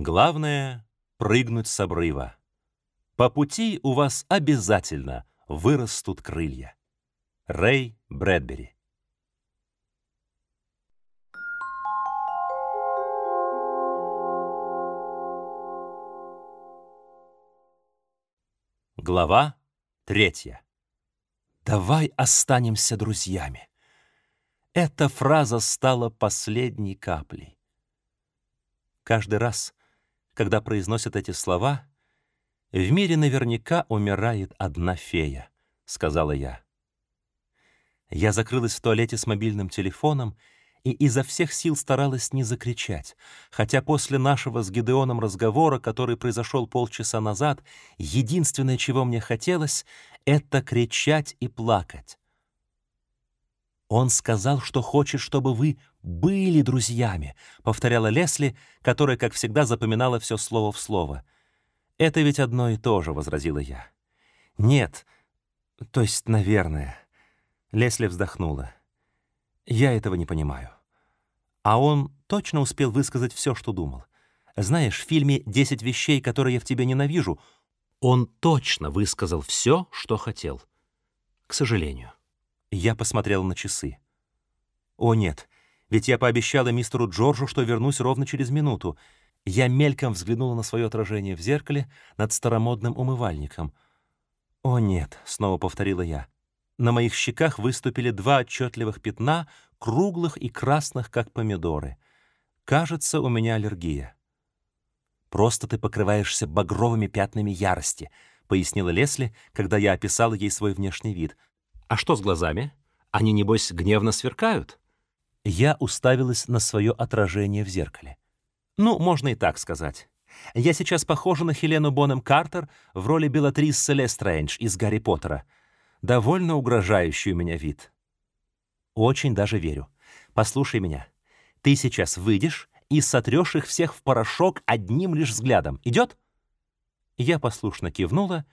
Главное — прыгнуть с обрыва. По пути у вас обязательно вырастут крылья. Рэй Брэдбери Глава третья. «Давай останемся друзьями». Эта фраза стала последней каплей. Каждый раз, когда произносят эти слова, в мире наверняка умирает одна фея, сказала я. Я закрылась в туалете с мобильным телефоном и изо всех сил старалась не закричать, хотя после нашего с Гидеоном разговора, который произошел полчаса назад, единственное, чего мне хотелось, — это кричать и плакать. «Он сказал, что хочет, чтобы вы были друзьями», — повторяла Лесли, которая, как всегда, запоминала все слово в слово. «Это ведь одно и то же», — возразила я. «Нет, то есть, наверное». Лесли вздохнула. Я этого не понимаю. А он точно успел высказать все, что думал. Знаешь, в фильме «Десять вещей, которые я в тебе ненавижу» он точно высказал все, что хотел. К сожалению. Я посмотрела на часы. О нет, ведь я пообещала мистеру Джорджу, что вернусь ровно через минуту. Я мельком взглянула на свое отражение в зеркале над старомодным умывальником. «О нет», — снова повторила я. На моих щеках выступили два отчетливых пятна, круглых и красных, как помидоры. Кажется, у меня аллергия. «Просто ты покрываешься багровыми пятнами ярости», — пояснила Лесли, когда я описала ей свой внешний вид. «А что с глазами? Они, небось, гневно сверкают?» Я уставилась на свое отражение в зеркале. Ну, можно и так сказать. Я сейчас похожа на Хелену Бонем Картер в роли Белатриссы Лестрейндж из «Гарри Поттера» довольно угрожающий у меня вид. Очень даже верю. Послушай меня. Ты сейчас выйдешь и сотрешь их всех в порошок одним лишь взглядом. Идет? Я послушно кивнула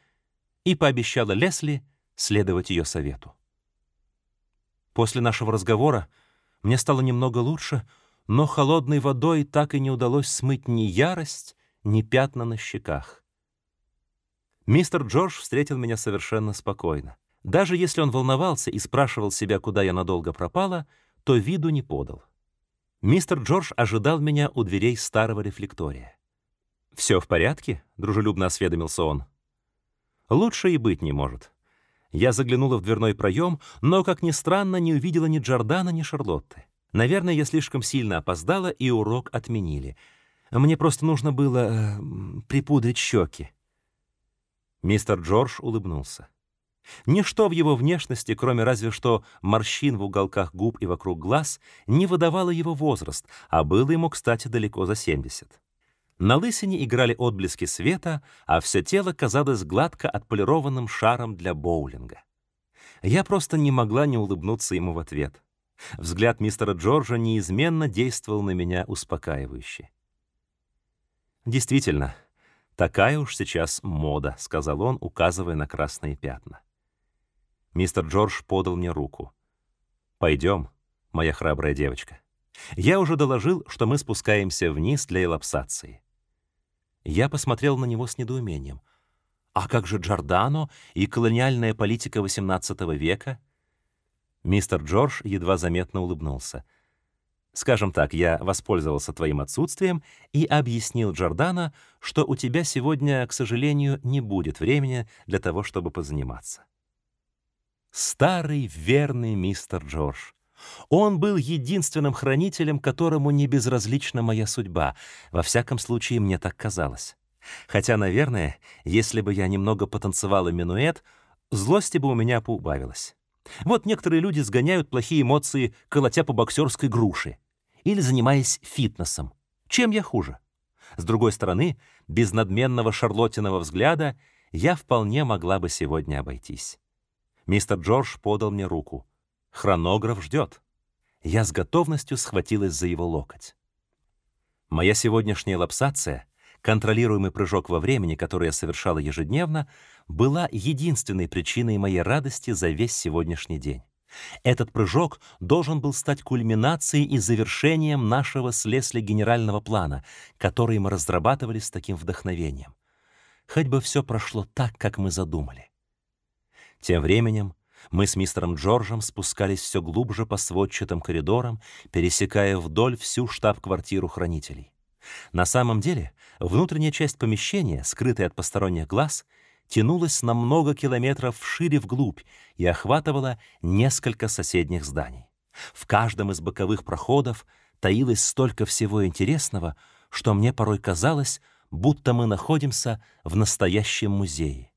и пообещала Лесли следовать ее совету. После нашего разговора мне стало немного лучше, но холодной водой так и не удалось смыть ни ярость, ни пятна на щеках. Мистер Джордж встретил меня совершенно спокойно. Даже если он волновался и спрашивал себя, куда я надолго пропала, то виду не подал. Мистер Джордж ожидал меня у дверей старого рефлектория. «Все в порядке?» — дружелюбно осведомился он. «Лучше и быть не может». Я заглянула в дверной проем, но, как ни странно, не увидела ни Джордана, ни Шарлотты. Наверное, я слишком сильно опоздала, и урок отменили. Мне просто нужно было э, припудрить щеки. Мистер Джордж улыбнулся. Ничто в его внешности, кроме разве что морщин в уголках губ и вокруг глаз, не выдавало его возраст, а было ему, кстати, далеко за 70. На лысине играли отблески света, а все тело казалось гладко отполированным шаром для боулинга. Я просто не могла не улыбнуться ему в ответ. Взгляд мистера Джорджа неизменно действовал на меня успокаивающе. «Действительно, такая уж сейчас мода», — сказал он, указывая на красные пятна. Мистер Джордж подал мне руку. «Пойдем, моя храбрая девочка. Я уже доложил, что мы спускаемся вниз для элапсации». Я посмотрел на него с недоумением. «А как же Джордано и колониальная политика XVIII века?» Мистер Джордж едва заметно улыбнулся. «Скажем так, я воспользовался твоим отсутствием и объяснил Джордано, что у тебя сегодня, к сожалению, не будет времени для того, чтобы позаниматься». Старый верный мистер Джордж. Он был единственным хранителем, которому не безразлична моя судьба. Во всяком случае, мне так казалось. Хотя, наверное, если бы я немного потанцевала минуэт, злости бы у меня поубавилось. Вот некоторые люди сгоняют плохие эмоции, колотя по боксерской груши. Или занимаясь фитнесом. Чем я хуже? С другой стороны, без надменного шарлотиного взгляда я вполне могла бы сегодня обойтись. Мистер Джордж подал мне руку. Хронограф ждет. Я с готовностью схватилась за его локоть. Моя сегодняшняя лапсация, контролируемый прыжок во времени, который я совершала ежедневно, была единственной причиной моей радости за весь сегодняшний день. Этот прыжок должен был стать кульминацией и завершением нашего с Лесли генерального плана, который мы разрабатывали с таким вдохновением. Хоть бы все прошло так, как мы задумали. Тем временем мы с мистером Джорджем спускались все глубже по сводчатым коридорам, пересекая вдоль всю штаб-квартиру хранителей. На самом деле, внутренняя часть помещения, скрытая от посторонних глаз, тянулась на много километров шире вглубь и охватывала несколько соседних зданий. В каждом из боковых проходов таилось столько всего интересного, что мне порой казалось, будто мы находимся в настоящем музее.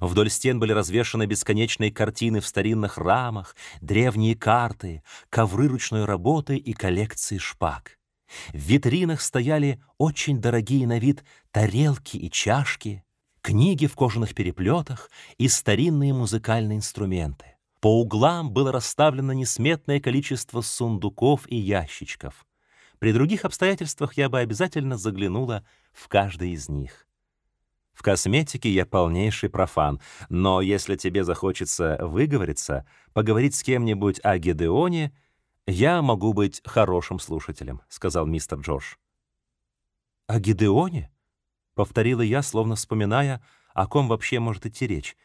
Вдоль стен были развешаны бесконечные картины в старинных рамах, древние карты, ковры ручной работы и коллекции шпаг. В витринах стояли очень дорогие на вид тарелки и чашки, книги в кожаных переплетах и старинные музыкальные инструменты. По углам было расставлено несметное количество сундуков и ящичков. При других обстоятельствах я бы обязательно заглянула в каждый из них. В косметике я полнейший профан, но если тебе захочется выговориться, поговорить с кем-нибудь о Гедеоне, я могу быть хорошим слушателем, сказал мистер Джордж. О Гедеоне? повторила я, словно вспоминая, о ком вообще может идти речь.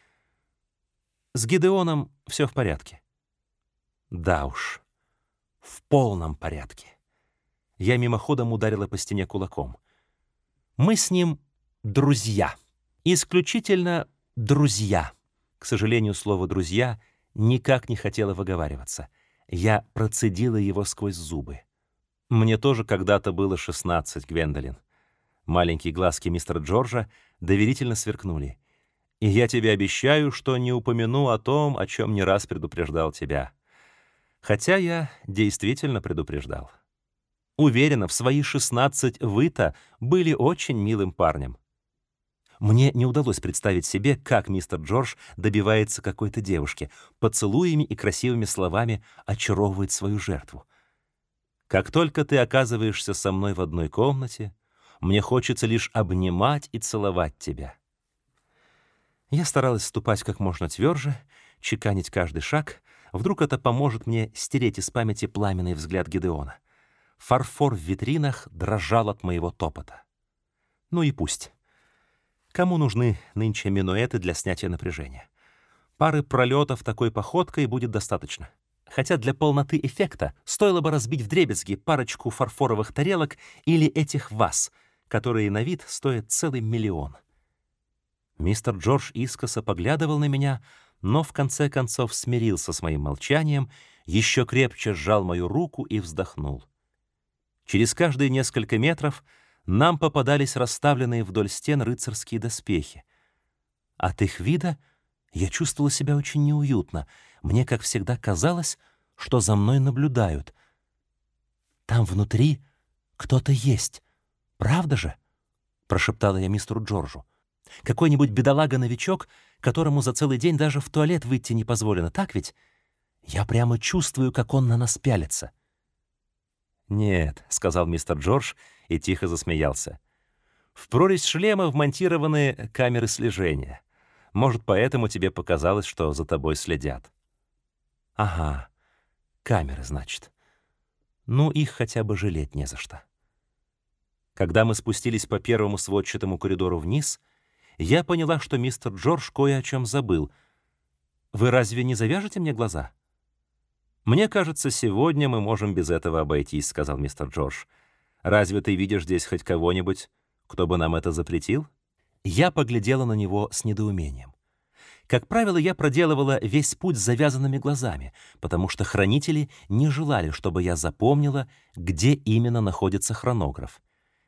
С Гедеоном все в порядке. Да уж. В полном порядке. Я мимоходом ударила по стене кулаком. Мы с ним друзья. Исключительно друзья. К сожалению, слово «друзья» никак не хотело выговариваться. Я процедила его сквозь зубы. Мне тоже когда-то было 16, Гвендолин. Маленькие глазки мистера Джорджа доверительно сверкнули. И я тебе обещаю, что не упомяну о том, о чем не раз предупреждал тебя. Хотя я действительно предупреждал. Уверена, в свои 16 вы-то были очень милым парнем. Мне не удалось представить себе, как мистер Джордж добивается какой-то девушки, поцелуями и красивыми словами очаровывает свою жертву. Как только ты оказываешься со мной в одной комнате, мне хочется лишь обнимать и целовать тебя. Я старалась ступать как можно тверже, чеканить каждый шаг. Вдруг это поможет мне стереть из памяти пламенный взгляд Гедеона. Фарфор в витринах дрожал от моего топота. Ну и пусть. Кому нужны нынче минуэты для снятия напряжения? Пары пролетов такой походкой будет достаточно. Хотя для полноты эффекта стоило бы разбить вдребезги парочку фарфоровых тарелок или этих ваз — которые на вид стоят целый миллион. Мистер Джордж искоса поглядывал на меня, но в конце концов смирился с моим молчанием, еще крепче сжал мою руку и вздохнул. Через каждые несколько метров нам попадались расставленные вдоль стен рыцарские доспехи. От их вида я чувствовала себя очень неуютно. Мне, как всегда, казалось, что за мной наблюдают. Там внутри кто-то есть. «Правда же?» — прошептала я мистеру Джорджу. «Какой-нибудь бедолага-новичок, которому за целый день даже в туалет выйти не позволено, так ведь? Я прямо чувствую, как он на нас пялится». «Нет», — сказал мистер Джордж и тихо засмеялся. «В прорезь шлема вмонтированы камеры слежения. Может, поэтому тебе показалось, что за тобой следят». «Ага, камеры, значит. Ну, их хотя бы жалеть не за что». Когда мы спустились по первому сводчатому коридору вниз, я поняла, что мистер Джордж кое о чем забыл. «Вы разве не завяжете мне глаза?» «Мне кажется, сегодня мы можем без этого обойтись», — сказал мистер Джордж. «Разве ты видишь здесь хоть кого-нибудь, кто бы нам это запретил?» Я поглядела на него с недоумением. Как правило, я проделывала весь путь с завязанными глазами, потому что хранители не желали, чтобы я запомнила, где именно находится хронограф.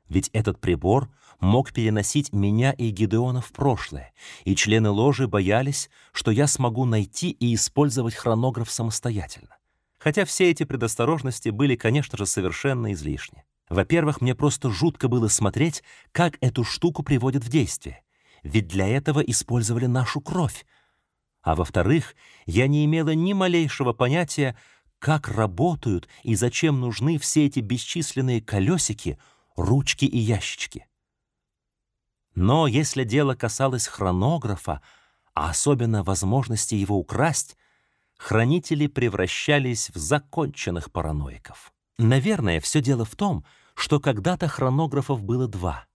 Ведь этот прибор мог переносить меня и Гидеона в прошлое, и члены ложи боялись, что я смогу найти и использовать хронограф самостоятельно. Хотя все эти предосторожности были, конечно же, совершенно излишни. Во-первых, мне просто жутко было смотреть, как эту штуку приводят в действие. Ведь для этого использовали нашу кровь. А во-вторых, я не имела ни малейшего понятия, как работают и зачем нужны все эти бесчисленные колесики — ручки и ящички. Но если дело касалось хронографа, а особенно возможности его украсть, хранители превращались в законченных параноиков. Наверное, все дело в том, что когда-то хронографов было два.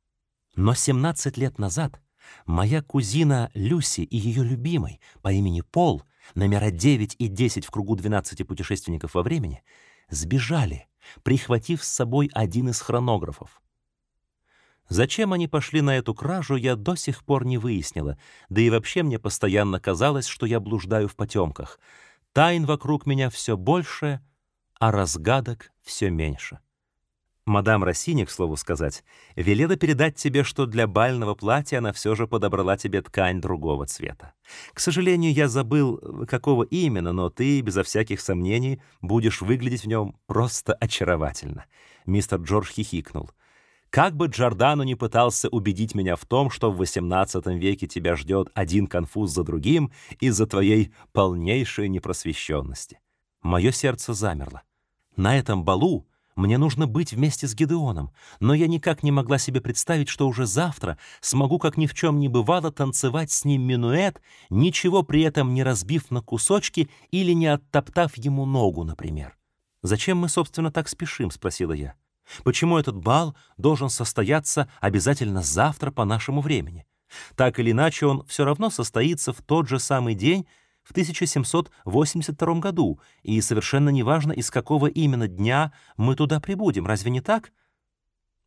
Но 17 лет назад моя кузина Люси и ее любимый по имени Пол, номера 9 и 10 в кругу 12 путешественников во времени, сбежали, прихватив с собой один из хронографов. Зачем они пошли на эту кражу, я до сих пор не выяснила, да и вообще мне постоянно казалось, что я блуждаю в потемках. Тайн вокруг меня все больше, а разгадок все меньше. Мадам Рассини, к слову сказать, велела передать тебе, что для бального платья она все же подобрала тебе ткань другого цвета. К сожалению, я забыл, какого именно, но ты, безо всяких сомнений, будешь выглядеть в нем просто очаровательно. Мистер Джордж хихикнул. Как бы Джордану не пытался убедить меня в том, что в XVIII веке тебя ждет один конфуз за другим из-за твоей полнейшей непросвещенности. Мое сердце замерло. На этом балу мне нужно быть вместе с Гедеоном, но я никак не могла себе представить, что уже завтра смогу, как ни в чем не бывало, танцевать с ним минуэт, ничего при этом не разбив на кусочки или не оттоптав ему ногу, например. «Зачем мы, собственно, так спешим?» — спросила я. Почему этот бал должен состояться обязательно завтра по нашему времени? Так или иначе, он все равно состоится в тот же самый день в 1782 году, и совершенно неважно, из какого именно дня мы туда прибудем, разве не так?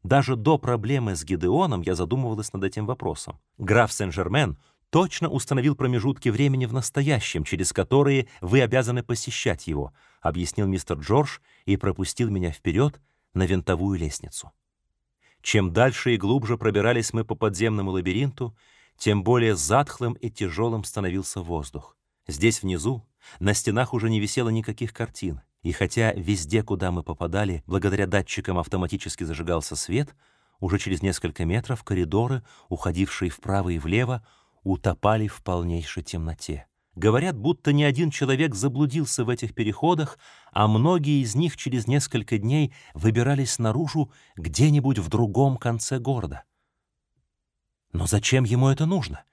Даже до проблемы с Гидеоном я задумывалась над этим вопросом. Граф Сен-Жермен точно установил промежутки времени в настоящем, через которые вы обязаны посещать его, объяснил мистер Джордж и пропустил меня вперед, на винтовую лестницу. Чем дальше и глубже пробирались мы по подземному лабиринту, тем более затхлым и тяжелым становился воздух. Здесь внизу на стенах уже не висело никаких картин, и хотя везде, куда мы попадали, благодаря датчикам автоматически зажигался свет, уже через несколько метров коридоры, уходившие вправо и влево, утопали в полнейшей темноте. Говорят, будто ни один человек заблудился в этих переходах, а многие из них через несколько дней выбирались наружу где-нибудь в другом конце города. Но зачем ему это нужно?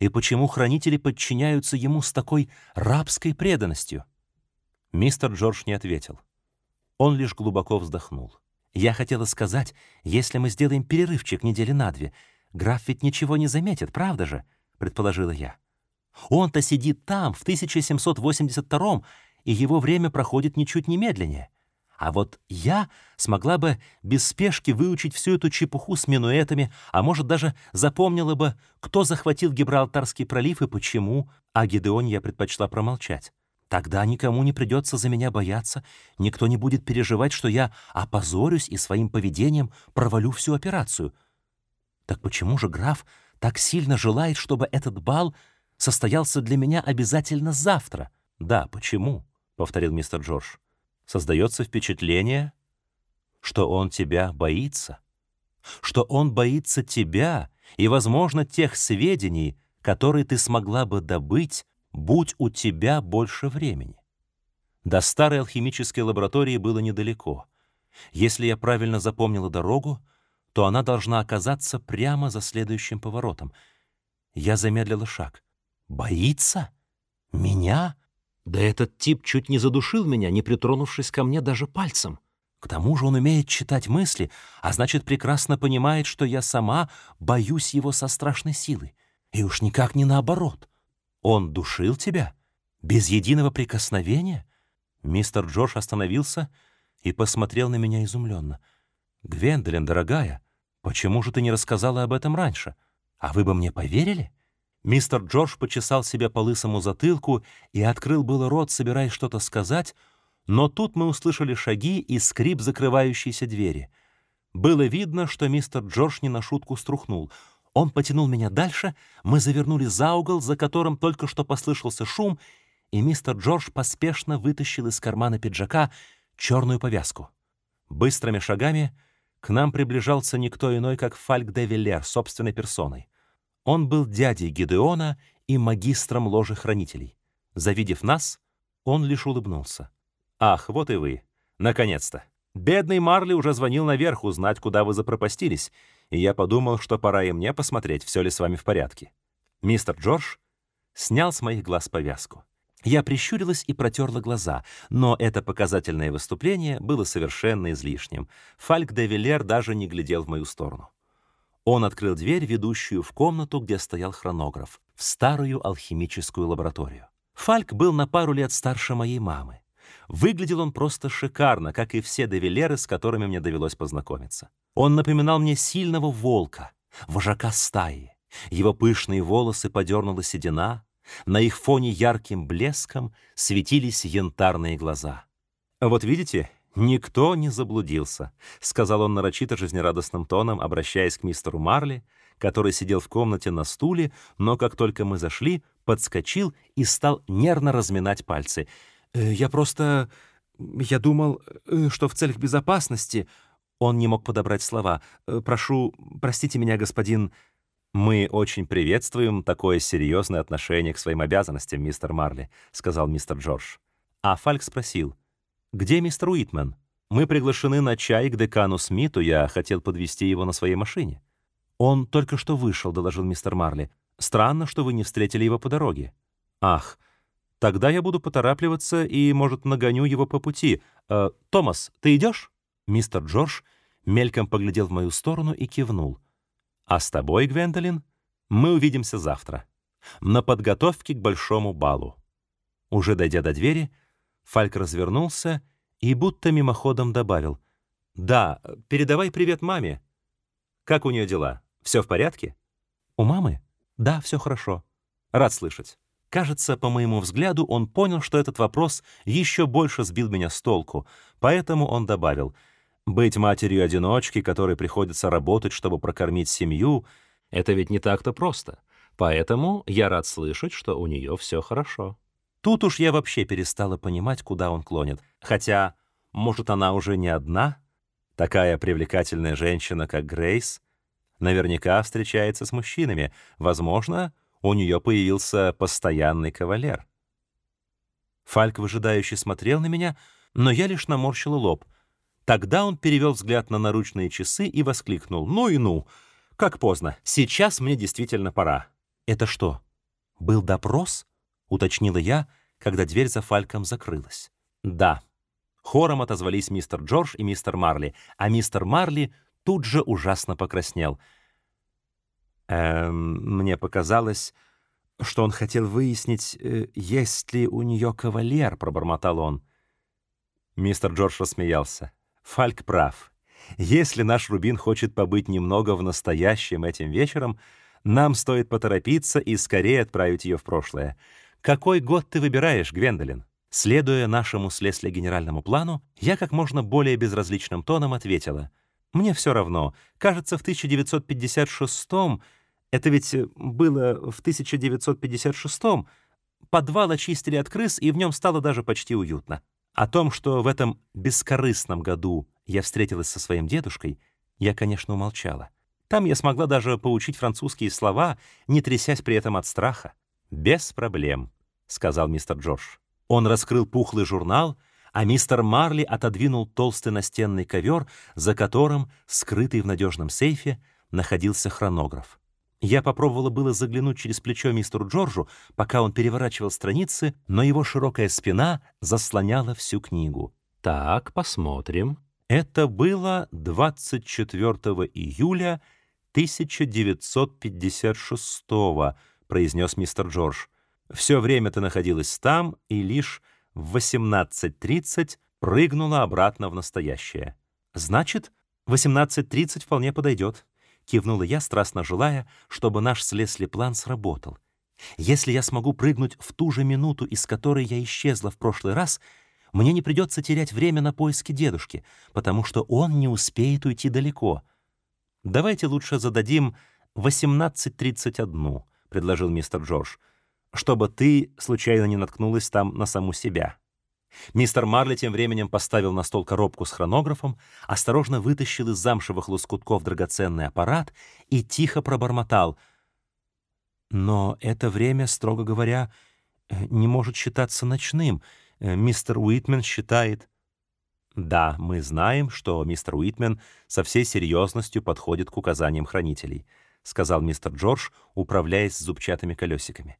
И почему хранители подчиняются ему с такой рабской преданностью? Мистер Джордж не ответил. Он лишь глубоко вздохнул. Я хотела сказать, если мы сделаем перерывчик недели на две, граф ведь ничего не заметит, правда же? предположила я. Он-то сидит там, в 1782 и его время проходит ничуть не медленнее. А вот я смогла бы без спешки выучить всю эту чепуху с минуэтами, а может, даже запомнила бы, кто захватил Гибралтарский пролив и почему, а Гидеоне я предпочла промолчать. Тогда никому не придется за меня бояться, никто не будет переживать, что я опозорюсь и своим поведением провалю всю операцию. Так почему же граф так сильно желает, чтобы этот бал состоялся для меня обязательно завтра. Да, почему? повторил мистер Джордж. Создается впечатление, что он тебя боится, что он боится тебя и, возможно, тех сведений, которые ты смогла бы добыть, будь у тебя больше времени. До старой алхимической лаборатории было недалеко. Если я правильно запомнила дорогу, то она должна оказаться прямо за следующим поворотом. Я замедлила шаг. Боится? Меня? Да этот тип чуть не задушил меня, не притронувшись ко мне даже пальцем. К тому же он умеет читать мысли, а значит, прекрасно понимает, что я сама боюсь его со страшной силой. И уж никак не наоборот. Он душил тебя? Без единого прикосновения? Мистер Джордж остановился и посмотрел на меня изумленно. «Гвендолин, дорогая, почему же ты не рассказала об этом раньше? А вы бы мне поверили?» Мистер Джордж почесал себя по лысому затылку и открыл было рот, собираясь что-то сказать, но тут мы услышали шаги и скрип закрывающейся двери. Было видно, что мистер Джордж не на шутку струхнул. Он потянул меня дальше, мы завернули за угол, за которым только что послышался шум, и мистер Джордж поспешно вытащил из кармана пиджака черную повязку. Быстрыми шагами к нам приближался никто иной, как Фальк де Виллер собственной персоной. Он был дядей Гедеона и магистром ложи хранителей. Завидев нас, он лишь улыбнулся. «Ах, вот и вы! Наконец-то! Бедный Марли уже звонил наверх узнать, куда вы запропастились, и я подумал, что пора и мне посмотреть, все ли с вами в порядке». Мистер Джордж снял с моих глаз повязку. Я прищурилась и протерла глаза, но это показательное выступление было совершенно излишним. Фальк де Виллер даже не глядел в мою сторону. Он открыл дверь, ведущую в комнату, где стоял хронограф, в старую алхимическую лабораторию. Фальк был на пару лет старше моей мамы. Выглядел он просто шикарно, как и все девилеры, с которыми мне довелось познакомиться. Он напоминал мне сильного волка, вожака стаи. Его пышные волосы подернула седина, на их фоне ярким блеском светились янтарные глаза. «Вот видите, никто не заблудился», — сказал он нарочито жизнерадостным тоном, обращаясь к мистеру Марли, который сидел в комнате на стуле, но как только мы зашли, подскочил и стал нервно разминать пальцы. «Э, «Я просто... Я думал, э, что в целях безопасности...» Он не мог подобрать слова. «Э, «Прошу, простите меня, господин...» «Мы очень приветствуем такое серьезное отношение к своим обязанностям, мистер Марли», — сказал мистер Джордж. А Фальк спросил, «Где мистер Уитмен? Мы приглашены на чай к декану Смиту, я хотел подвести его на своей машине». «Он только что вышел», — доложил мистер Марли. «Странно, что вы не встретили его по дороге». «Ах, тогда я буду поторапливаться и, может, нагоню его по пути. Э, Томас, ты идешь?» Мистер Джордж мельком поглядел в мою сторону и кивнул. А с тобой, Гвендолин, мы увидимся завтра. На подготовке к большому балу. Уже дойдя до двери, Фальк развернулся и будто мимоходом добавил. «Да, передавай привет маме. Как у нее дела? Все в порядке?» «У мамы? Да, все хорошо. Рад слышать». Кажется, по моему взгляду, он понял, что этот вопрос еще больше сбил меня с толку, поэтому он добавил — быть матерью-одиночки, которой приходится работать, чтобы прокормить семью, это ведь не так-то просто. Поэтому я рад слышать, что у нее все хорошо. Тут уж я вообще перестала понимать, куда он клонит. Хотя, может, она уже не одна? Такая привлекательная женщина, как Грейс, наверняка встречается с мужчинами. Возможно, у нее появился постоянный кавалер. Фальк выжидающе смотрел на меня, но я лишь наморщила лоб — Тогда он перевел взгляд на наручные часы и воскликнул. «Ну и ну! Как поздно! Сейчас мне действительно пора!» «Это что, был допрос?» — уточнила я, когда дверь за Фальком закрылась. «Да». Хором отозвались мистер Джордж и мистер Марли, а мистер Марли тут же ужасно покраснел. «Эм, мне показалось, что он хотел выяснить, э, есть ли у нее кавалер», — пробормотал он. Мистер Джордж рассмеялся. Фальк прав. Если наш Рубин хочет побыть немного в настоящем этим вечером, нам стоит поторопиться и скорее отправить ее в прошлое. Какой год ты выбираешь, Гвендолин? Следуя нашему следственно-генеральному плану, я как можно более безразличным тоном ответила. Мне все равно. Кажется, в 1956-м, это ведь было в 1956-м, подвал очистили от крыс, и в нем стало даже почти уютно. О том, что в этом бескорыстном году я встретилась со своим дедушкой, я, конечно, умолчала. Там я смогла даже поучить французские слова, не трясясь при этом от страха. «Без проблем», — сказал мистер Джордж. Он раскрыл пухлый журнал, а мистер Марли отодвинул толстый настенный ковер, за которым, скрытый в надежном сейфе, находился хронограф. Я попробовала было заглянуть через плечо мистеру Джорджу, пока он переворачивал страницы, но его широкая спина заслоняла всю книгу. Так, посмотрим. Это было 24 июля 1956 произнес мистер Джордж. Все время ты находилась там и лишь в 18.30 прыгнула обратно в настоящее. Значит, 18.30 вполне подойдет. Кивнула я, страстно желая, чтобы наш с план сработал. Если я смогу прыгнуть в ту же минуту, из которой я исчезла в прошлый раз, мне не придется терять время на поиски дедушки, потому что он не успеет уйти далеко. Давайте лучше зададим 18.31, предложил мистер Джордж, чтобы ты случайно не наткнулась там на саму себя. Мистер Марли тем временем поставил на стол коробку с хронографом, осторожно вытащил из замшевых лоскутков драгоценный аппарат и тихо пробормотал. «Но это время, строго говоря, э, не может считаться ночным. Э, мистер Уитмен считает...» «Да, мы знаем, что мистер Уитмен со всей серьезностью подходит к указаниям хранителей», сказал мистер Джордж, управляясь зубчатыми колесиками.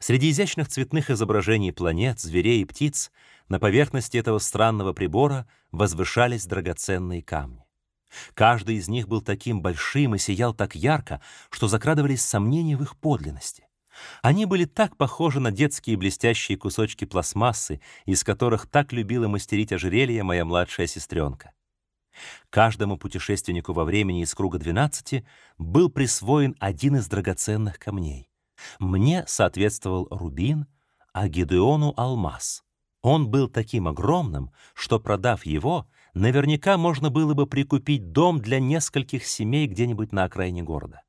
Среди изящных цветных изображений планет, зверей и птиц на поверхности этого странного прибора возвышались драгоценные камни. Каждый из них был таким большим и сиял так ярко, что закрадывались сомнения в их подлинности. Они были так похожи на детские блестящие кусочки пластмассы, из которых так любила мастерить ожерелье моя младшая сестренка. Каждому путешественнику во времени из круга 12 был присвоен один из драгоценных камней. Мне соответствовал рубин, а Гидеону — алмаз. Он был таким огромным, что, продав его, наверняка можно было бы прикупить дом для нескольких семей где-нибудь на окраине города.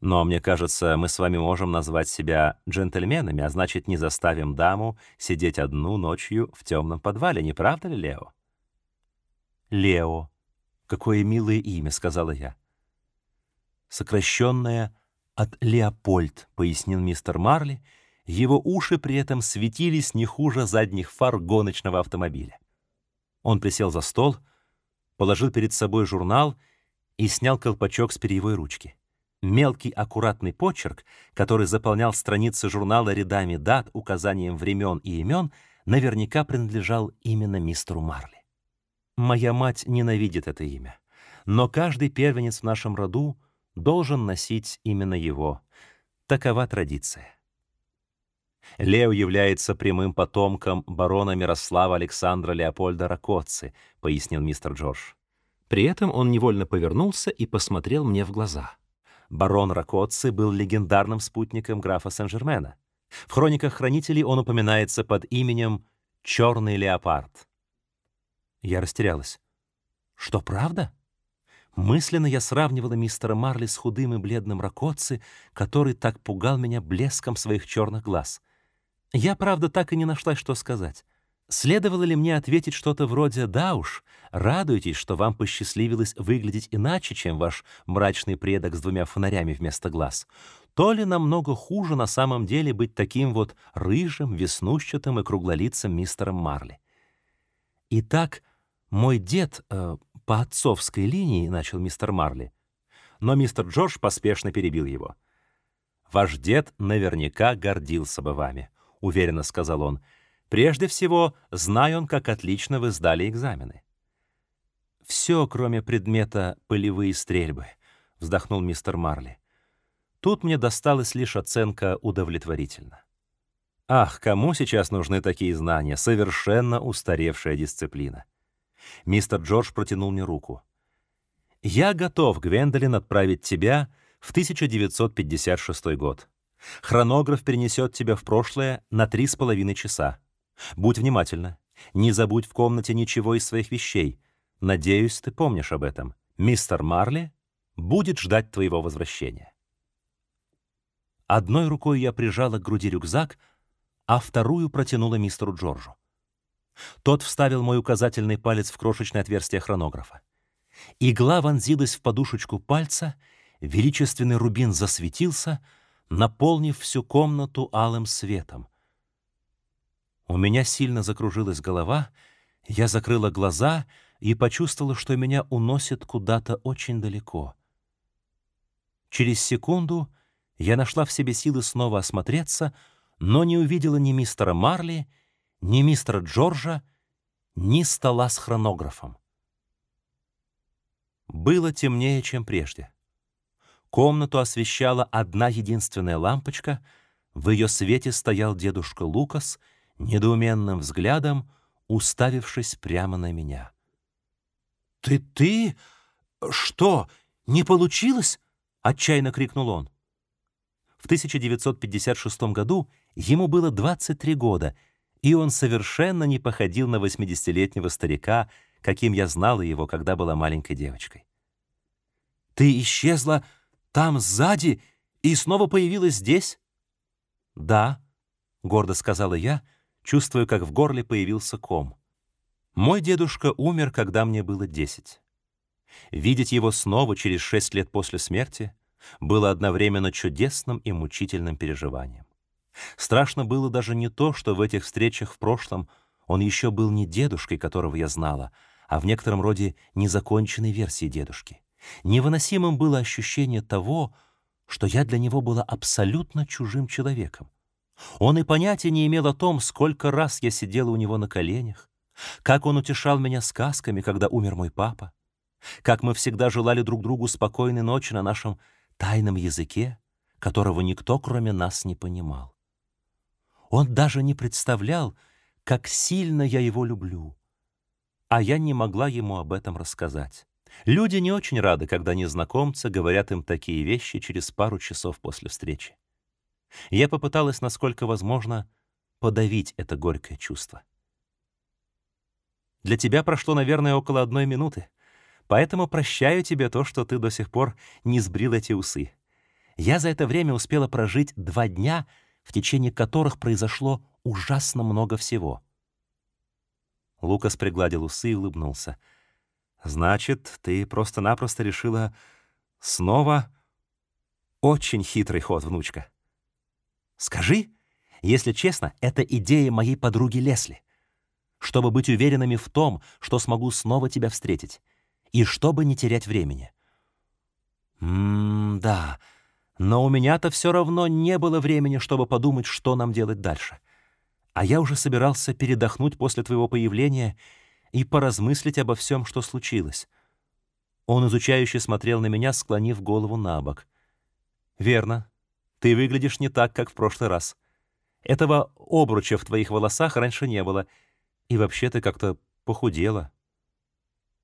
Но, мне кажется, мы с вами можем назвать себя джентльменами, а значит, не заставим даму сидеть одну ночью в темном подвале, не правда ли, Лео? Лео. Какое милое имя, сказала я. Сокращенное от Леопольд, пояснил мистер Марли. Его уши при этом светились не хуже задних фар гоночного автомобиля. Он присел за стол, положил перед собой журнал и снял колпачок с перьевой ручки. Мелкий аккуратный почерк, который заполнял страницы журнала рядами дат, указанием времен и имен, наверняка принадлежал именно мистеру Марли. Моя мать ненавидит это имя, но каждый первенец в нашем роду должен носить именно его. Такова традиция. Лео является прямым потомком барона Мирослава Александра Леопольда Ракоцци, пояснил мистер Джордж. При этом он невольно повернулся и посмотрел мне в глаза. Барон Ракоцци был легендарным спутником графа Сен-Жермена. В хрониках хранителей он упоминается под именем «Черный леопард». Я растерялась. «Что, правда?» Мысленно я сравнивала мистера Марли с худым и бледным Ракоцци, который так пугал меня блеском своих черных глаз. Я, правда, так и не нашла, что сказать. Следовало ли мне ответить что-то вроде «Да уж, радуйтесь, что вам посчастливилось выглядеть иначе, чем ваш мрачный предок с двумя фонарями вместо глаз», то ли намного хуже на самом деле быть таким вот рыжим, веснущатым и круглолицым мистером Марли. «Итак, мой дед э, по отцовской линии», — начал мистер Марли. Но мистер Джордж поспешно перебил его. «Ваш дед наверняка гордился бы вами», — уверенно сказал он, — Прежде всего, зная он, как отлично вы сдали экзамены. «Все, кроме предмета «полевые стрельбы», — вздохнул мистер Марли. Тут мне досталась лишь оценка удовлетворительно. Ах, кому сейчас нужны такие знания? Совершенно устаревшая дисциплина. Мистер Джордж протянул мне руку. «Я готов, Гвендолин, отправить тебя в 1956 год. Хронограф перенесет тебя в прошлое на три с половиной часа. Будь внимательна. Не забудь в комнате ничего из своих вещей. Надеюсь, ты помнишь об этом. Мистер Марли будет ждать твоего возвращения. Одной рукой я прижала к груди рюкзак, а вторую протянула мистеру Джорджу. Тот вставил мой указательный палец в крошечное отверстие хронографа. Игла вонзилась в подушечку пальца, величественный рубин засветился, наполнив всю комнату алым светом — у меня сильно закружилась голова, я закрыла глаза и почувствовала, что меня уносит куда-то очень далеко. Через секунду я нашла в себе силы снова осмотреться, но не увидела ни мистера Марли, ни мистера Джорджа, ни стола с хронографом. Было темнее, чем прежде. Комнату освещала одна единственная лампочка, в ее свете стоял дедушка Лукас — недоуменным взглядом уставившись прямо на меня. «Ты, ты? Что, не получилось?» — отчаянно крикнул он. В 1956 году ему было 23 года, и он совершенно не походил на 80-летнего старика, каким я знала его, когда была маленькой девочкой. «Ты исчезла там сзади и снова появилась здесь?» «Да», — гордо сказала я, — чувствуя, как в горле появился ком. Мой дедушка умер, когда мне было десять. Видеть его снова через шесть лет после смерти было одновременно чудесным и мучительным переживанием. Страшно было даже не то, что в этих встречах в прошлом он еще был не дедушкой, которого я знала, а в некотором роде незаконченной версией дедушки. Невыносимым было ощущение того, что я для него была абсолютно чужим человеком. Он и понятия не имел о том, сколько раз я сидела у него на коленях, как он утешал меня сказками, когда умер мой папа, как мы всегда желали друг другу спокойной ночи на нашем тайном языке, которого никто, кроме нас, не понимал. Он даже не представлял, как сильно я его люблю, а я не могла ему об этом рассказать. Люди не очень рады, когда незнакомцы говорят им такие вещи через пару часов после встречи. Я попыталась, насколько возможно, подавить это горькое чувство. Для тебя прошло, наверное, около одной минуты, поэтому прощаю тебе то, что ты до сих пор не сбрил эти усы. Я за это время успела прожить два дня, в течение которых произошло ужасно много всего. Лукас пригладил усы и улыбнулся. «Значит, ты просто-напросто решила снова...» «Очень хитрый ход, внучка». «Скажи, если честно, это идея моей подруги Лесли. Чтобы быть уверенными в том, что смогу снова тебя встретить. И чтобы не терять времени». «М-да...» Но у меня-то все равно не было времени, чтобы подумать, что нам делать дальше. А я уже собирался передохнуть после твоего появления и поразмыслить обо всем, что случилось. Он изучающе смотрел на меня, склонив голову на бок. «Верно. Ты выглядишь не так, как в прошлый раз. Этого обруча в твоих волосах раньше не было, и вообще ты как-то похудела».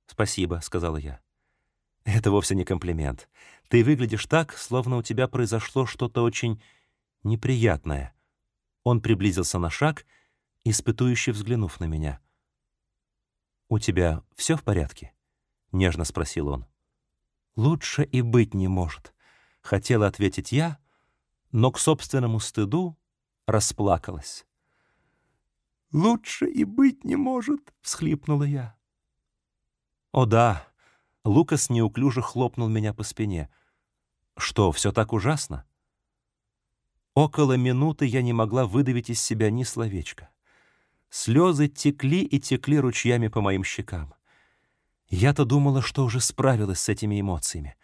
«Спасибо», — сказала я. Это вовсе не комплимент. Ты выглядишь так, словно у тебя произошло что-то очень неприятное. Он приблизился на шаг, испытующе взглянув на меня. «У тебя все в порядке?» — нежно спросил он. «Лучше и быть не может», — хотела ответить я, но к собственному стыду расплакалась. «Лучше и быть не может», — всхлипнула я. «О да», Лукас неуклюже хлопнул меня по спине. «Что, все так ужасно?» Около минуты я не могла выдавить из себя ни словечка. Слезы текли и текли ручьями по моим щекам. Я-то думала, что уже справилась с этими эмоциями.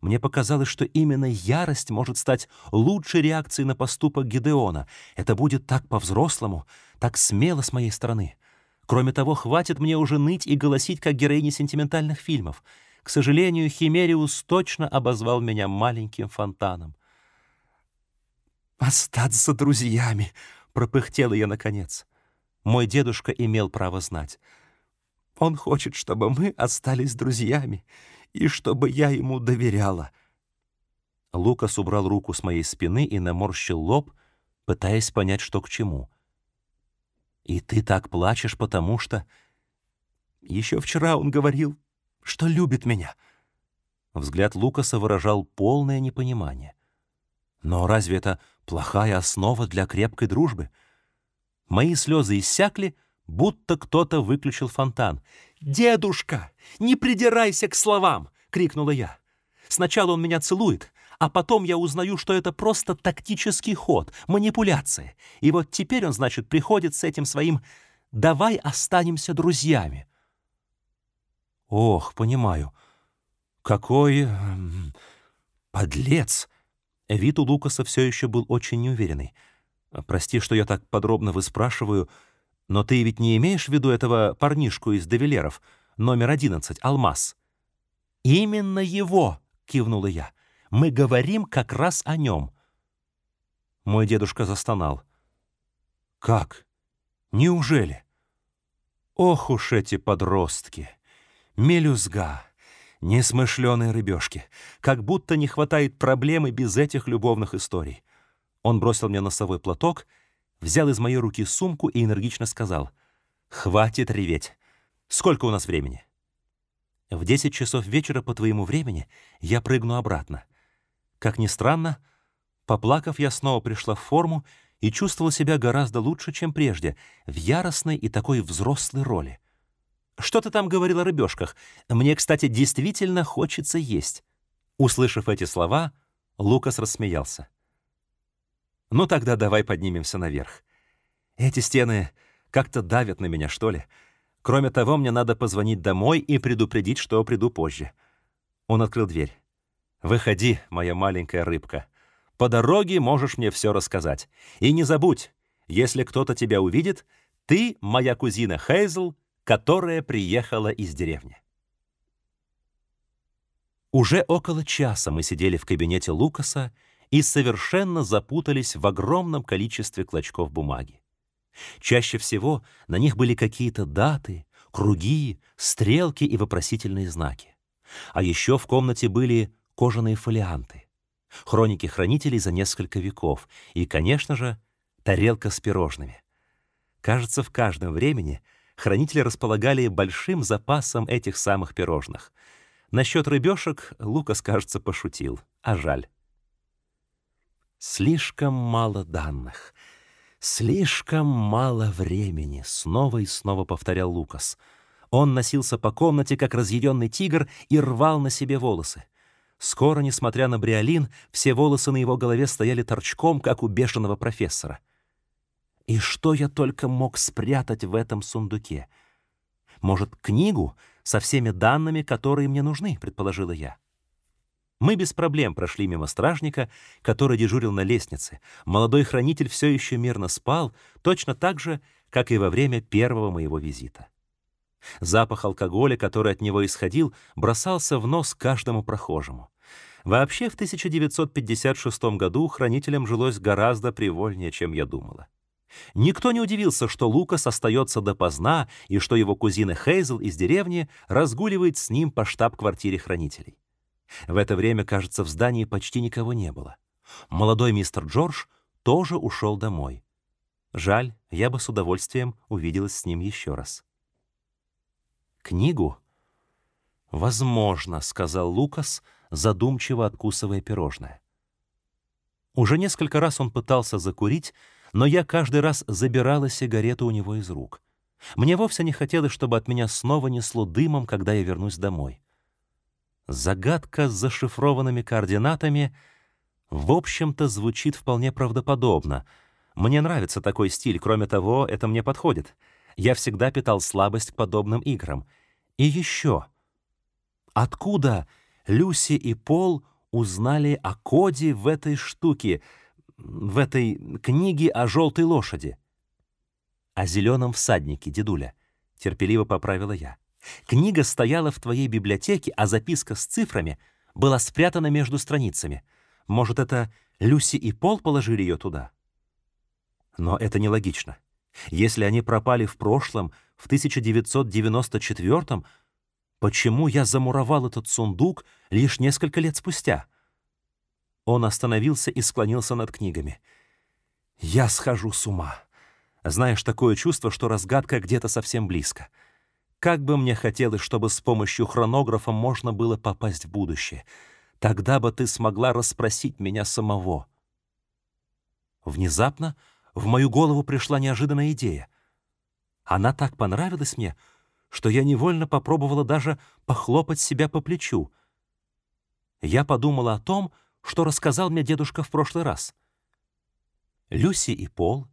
Мне показалось, что именно ярость может стать лучшей реакцией на поступок Гидеона. Это будет так по-взрослому, так смело с моей стороны. Кроме того, хватит мне уже ныть и голосить, как героини сентиментальных фильмов. К сожалению, Химериус точно обозвал меня маленьким фонтаном. «Остаться друзьями!» — пропыхтела я наконец. Мой дедушка имел право знать. Он хочет, чтобы мы остались друзьями, и чтобы я ему доверяла. Лукас убрал руку с моей спины и наморщил лоб, пытаясь понять, что к чему — и ты так плачешь, потому что... Еще вчера он говорил, что любит меня. Взгляд Лукаса выражал полное непонимание. Но разве это плохая основа для крепкой дружбы? Мои слезы иссякли, будто кто-то выключил фонтан. «Дедушка, не придирайся к словам!» — крикнула я. «Сначала он меня целует, а потом я узнаю, что это просто тактический ход, манипуляция. И вот теперь он, значит, приходит с этим своим «давай останемся друзьями». Ох, понимаю. Какой... Эм, подлец! Вид у Лукаса все еще был очень неуверенный. Прости, что я так подробно выспрашиваю, но ты ведь не имеешь в виду этого парнишку из Девилеров, номер 11, Алмаз? Именно его, кивнула я. Мы говорим как раз о нем». Мой дедушка застонал. «Как? Неужели? Ох уж эти подростки! Мелюзга!» Несмышленые рыбешки. Как будто не хватает проблемы без этих любовных историй. Он бросил мне носовой платок, взял из моей руки сумку и энергично сказал. «Хватит реветь. Сколько у нас времени?» «В 10 часов вечера по твоему времени я прыгну обратно. Как ни странно, поплакав, я снова пришла в форму и чувствовала себя гораздо лучше, чем прежде, в яростной и такой взрослой роли. «Что ты там говорил о рыбешках? Мне, кстати, действительно хочется есть». Услышав эти слова, Лукас рассмеялся. «Ну тогда давай поднимемся наверх. Эти стены как-то давят на меня, что ли. Кроме того, мне надо позвонить домой и предупредить, что приду позже». Он открыл дверь. «Выходи, моя маленькая рыбка. По дороге можешь мне все рассказать. И не забудь, если кто-то тебя увидит, ты моя кузина Хейзл, которая приехала из деревни. Уже около часа мы сидели в кабинете Лукаса и совершенно запутались в огромном количестве клочков бумаги. Чаще всего на них были какие-то даты, круги, стрелки и вопросительные знаки. А еще в комнате были кожаные фолианты, хроники хранителей за несколько веков и, конечно же, тарелка с пирожными. Кажется, в каждом времени хранители располагали большим запасом этих самых пирожных. Насчет рыбешек Лукас, кажется, пошутил, а жаль. Слишком мало данных. Слишком мало времени, снова и снова повторял Лукас. Он носился по комнате, как разъяренный тигр, и рвал на себе волосы. Скоро, несмотря на бриолин, все волосы на его голове стояли торчком, как у бешеного профессора. И что я только мог спрятать в этом сундуке? Может, книгу со всеми данными, которые мне нужны, предположила я. Мы без проблем прошли мимо стражника, который дежурил на лестнице. Молодой хранитель все еще мирно спал, точно так же, как и во время первого моего визита. Запах алкоголя, который от него исходил, бросался в нос каждому прохожему. Вообще, в 1956 году хранителям жилось гораздо привольнее, чем я думала. Никто не удивился, что Лукас остается допоздна и что его кузина Хейзел из деревни разгуливает с ним по штаб-квартире хранителей. В это время, кажется, в здании почти никого не было. Молодой мистер Джордж тоже ушел домой. Жаль, я бы с удовольствием увиделась с ним еще раз. Книгу? Возможно, сказал Лукас, задумчиво откусывая пирожное. Уже несколько раз он пытался закурить, но я каждый раз забирала сигарету у него из рук. Мне вовсе не хотелось, чтобы от меня снова несло дымом, когда я вернусь домой. Загадка с зашифрованными координатами в общем-то звучит вполне правдоподобно. Мне нравится такой стиль, кроме того, это мне подходит. Я всегда питал слабость к подобным играм. И еще. Откуда Люси и Пол узнали о коде в этой штуке, в этой книге о желтой лошади? О зеленом всаднике, дедуля, терпеливо поправила я. Книга стояла в твоей библиотеке, а записка с цифрами была спрятана между страницами. Может, это Люси и Пол положили ее туда? Но это нелогично. Если они пропали в прошлом, в 1994 почему я замуровал этот сундук лишь несколько лет спустя? Он остановился и склонился над книгами. Я схожу с ума. Знаешь, такое чувство, что разгадка где-то совсем близко — как бы мне хотелось, чтобы с помощью хронографа можно было попасть в будущее. Тогда бы ты смогла расспросить меня самого. Внезапно в мою голову пришла неожиданная идея. Она так понравилась мне, что я невольно попробовала даже похлопать себя по плечу. Я подумала о том, что рассказал мне дедушка в прошлый раз. Люси и Пол,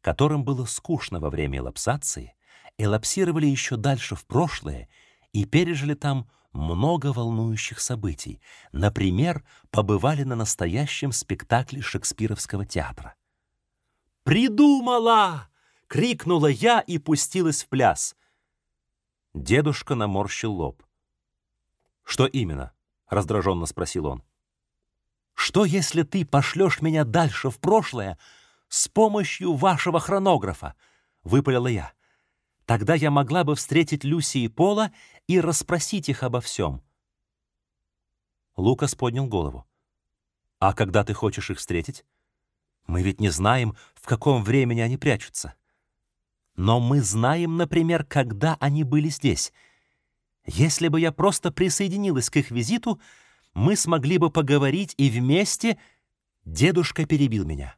которым было скучно во время лапсации, элапсировали еще дальше в прошлое и пережили там много волнующих событий. Например, побывали на настоящем спектакле шекспировского театра. «Придумала!» — крикнула я и пустилась в пляс. Дедушка наморщил лоб. «Что именно?» — раздраженно спросил он. «Что, если ты пошлешь меня дальше в прошлое с помощью вашего хронографа?» — выпалила я. Тогда я могла бы встретить Люси и Пола и расспросить их обо всем. Лукас поднял голову. «А когда ты хочешь их встретить? Мы ведь не знаем, в каком времени они прячутся. Но мы знаем, например, когда они были здесь. Если бы я просто присоединилась к их визиту, мы смогли бы поговорить и вместе...» Дедушка перебил меня.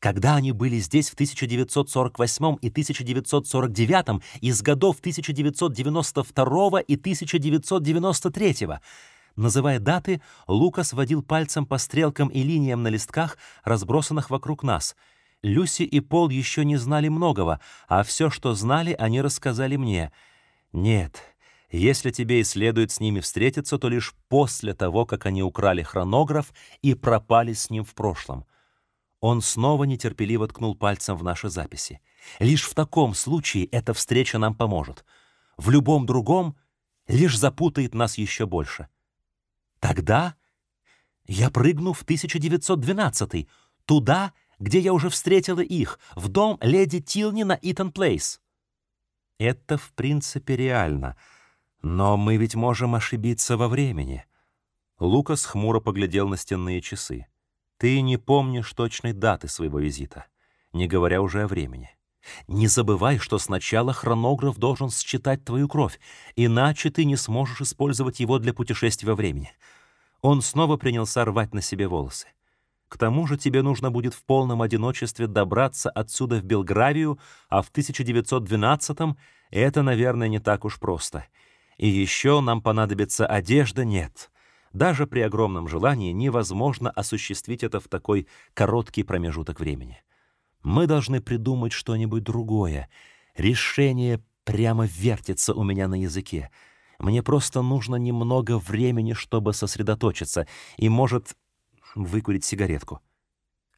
Когда они были здесь в 1948 и 1949 из годов 1992 и 1993 Называя даты, Лукас водил пальцем по стрелкам и линиям на листках, разбросанных вокруг нас. Люси и Пол еще не знали многого, а все, что знали, они рассказали мне. Нет, Если тебе и следует с ними встретиться, то лишь после того, как они украли хронограф и пропали с ним в прошлом. Он снова нетерпеливо ткнул пальцем в наши записи. Лишь в таком случае эта встреча нам поможет. В любом другом лишь запутает нас еще больше. Тогда я прыгну в 1912 туда, где я уже встретила их, в дом леди Тилни на Итон Плейс. Это, в принципе, реально — но мы ведь можем ошибиться во времени. Лукас хмуро поглядел на стенные часы. Ты не помнишь точной даты своего визита, не говоря уже о времени. Не забывай, что сначала хронограф должен считать твою кровь, иначе ты не сможешь использовать его для путешествия во времени. Он снова принялся рвать на себе волосы. К тому же тебе нужно будет в полном одиночестве добраться отсюда в Белгравию, а в 1912-м это, наверное, не так уж просто — и еще нам понадобится одежда, нет. Даже при огромном желании невозможно осуществить это в такой короткий промежуток времени. Мы должны придумать что-нибудь другое. Решение прямо вертится у меня на языке. Мне просто нужно немного времени, чтобы сосредоточиться, и, может, выкурить сигаретку.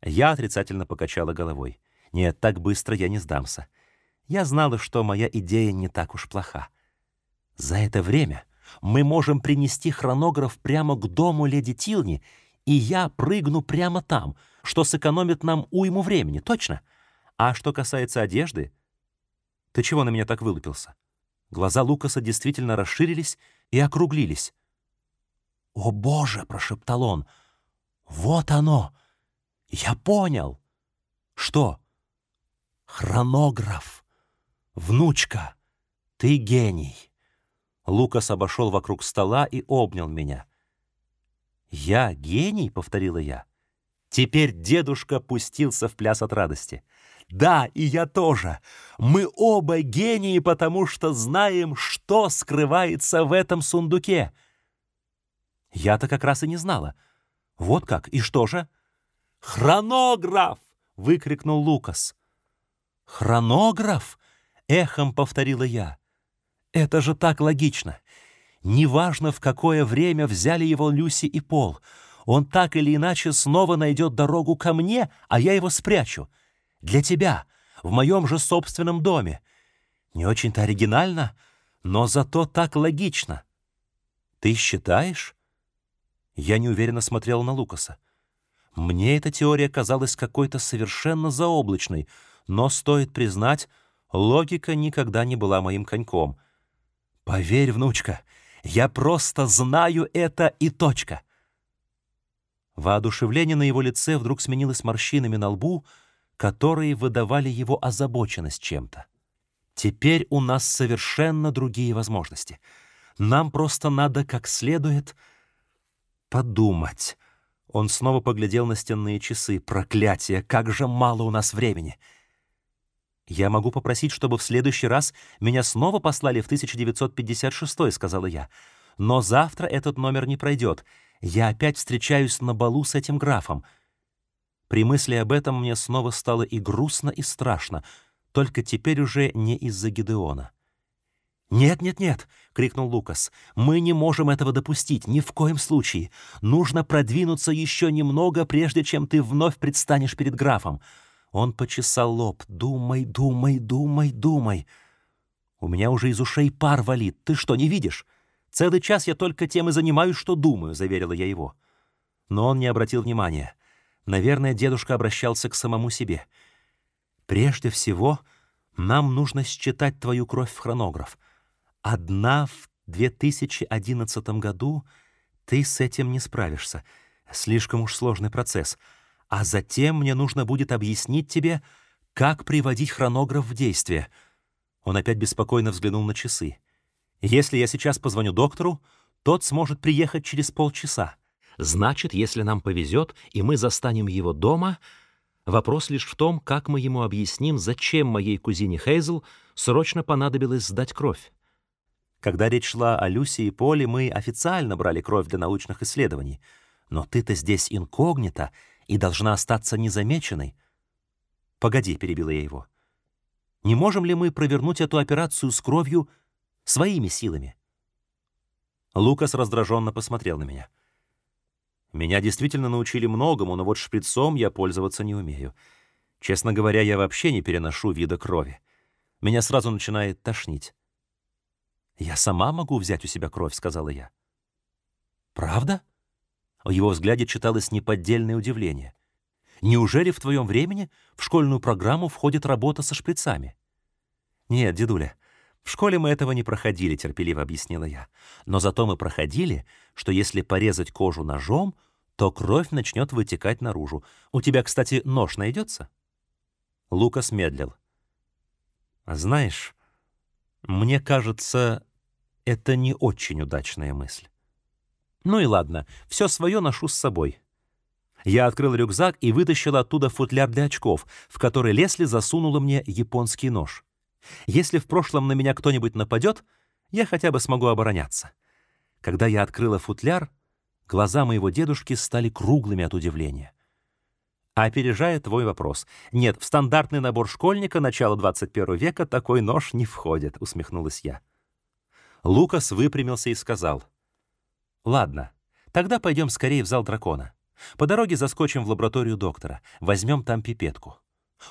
Я отрицательно покачала головой. Нет, так быстро я не сдамся. Я знала, что моя идея не так уж плоха. За это время мы можем принести хронограф прямо к дому леди Тилни, и я прыгну прямо там, что сэкономит нам уйму времени, точно? А что касается одежды... Ты чего на меня так вылупился? Глаза Лукаса действительно расширились и округлились. «О, Боже!» — прошептал он. «Вот оно! Я понял!» «Что?» «Хронограф! Внучка! Ты гений!» Лукас обошел вокруг стола и обнял меня. «Я гений?» — повторила я. Теперь дедушка пустился в пляс от радости. «Да, и я тоже. Мы оба гении, потому что знаем, что скрывается в этом сундуке». Я-то как раз и не знала. Вот как, и что же? «Хронограф!» — выкрикнул Лукас. «Хронограф?» — эхом повторила я. Это же так логично. Неважно, в какое время взяли его Люси и Пол, он так или иначе снова найдет дорогу ко мне, а я его спрячу. Для тебя, в моем же собственном доме. Не очень-то оригинально, но зато так логично. Ты считаешь? Я неуверенно смотрел на Лукаса. Мне эта теория казалась какой-то совершенно заоблачной, но, стоит признать, логика никогда не была моим коньком — Поверь, внучка, я просто знаю это и точка. Воодушевление на его лице вдруг сменилось морщинами на лбу, которые выдавали его озабоченность чем-то. Теперь у нас совершенно другие возможности. Нам просто надо как следует подумать. Он снова поглядел на стенные часы. Проклятие, как же мало у нас времени. «Я могу попросить, чтобы в следующий раз меня снова послали в 1956 сказала я. «Но завтра этот номер не пройдет. Я опять встречаюсь на балу с этим графом». При мысли об этом мне снова стало и грустно, и страшно, только теперь уже не из-за Гидеона. «Нет, нет, нет!» — крикнул Лукас. «Мы не можем этого допустить, ни в коем случае. Нужно продвинуться еще немного, прежде чем ты вновь предстанешь перед графом. Он почесал лоб. «Думай, думай, думай, думай!» «У меня уже из ушей пар валит. Ты что, не видишь? Целый час я только тем и занимаюсь, что думаю», — заверила я его. Но он не обратил внимания. Наверное, дедушка обращался к самому себе. «Прежде всего, нам нужно считать твою кровь в хронограф. Одна в 2011 году ты с этим не справишься. Слишком уж сложный процесс» а затем мне нужно будет объяснить тебе, как приводить хронограф в действие». Он опять беспокойно взглянул на часы. «Если я сейчас позвоню доктору, тот сможет приехать через полчаса. Значит, если нам повезет, и мы застанем его дома, вопрос лишь в том, как мы ему объясним, зачем моей кузине Хейзл срочно понадобилось сдать кровь. Когда речь шла о Люси и Поле, мы официально брали кровь для научных исследований. Но ты-то здесь инкогнито, и должна остаться незамеченной. «Погоди», — перебила я его. «Не можем ли мы провернуть эту операцию с кровью своими силами? Лукас раздраженно посмотрел на меня. Меня действительно научили многому, но вот шприцом я пользоваться не умею. Честно говоря, я вообще не переношу вида крови. Меня сразу начинает тошнить. «Я сама могу взять у себя кровь», — сказала я. «Правда?» В его взгляде читалось неподдельное удивление. «Неужели в твоем времени в школьную программу входит работа со шприцами?» «Нет, дедуля, в школе мы этого не проходили», — терпеливо объяснила я. «Но зато мы проходили, что если порезать кожу ножом, то кровь начнет вытекать наружу. У тебя, кстати, нож найдется?» Лукас медлил. «Знаешь, мне кажется, это не очень удачная мысль. Ну и ладно, все свое ношу с собой. Я открыл рюкзак и вытащил оттуда футляр для очков, в который Лесли засунула мне японский нож. Если в прошлом на меня кто-нибудь нападет, я хотя бы смогу обороняться. Когда я открыла футляр, глаза моего дедушки стали круглыми от удивления. Опережая твой вопрос. Нет, в стандартный набор школьника начала 21 века такой нож не входит, усмехнулась я. Лукас выпрямился и сказал — Ладно, тогда пойдем скорее в зал дракона. По дороге заскочим в лабораторию доктора, возьмем там пипетку.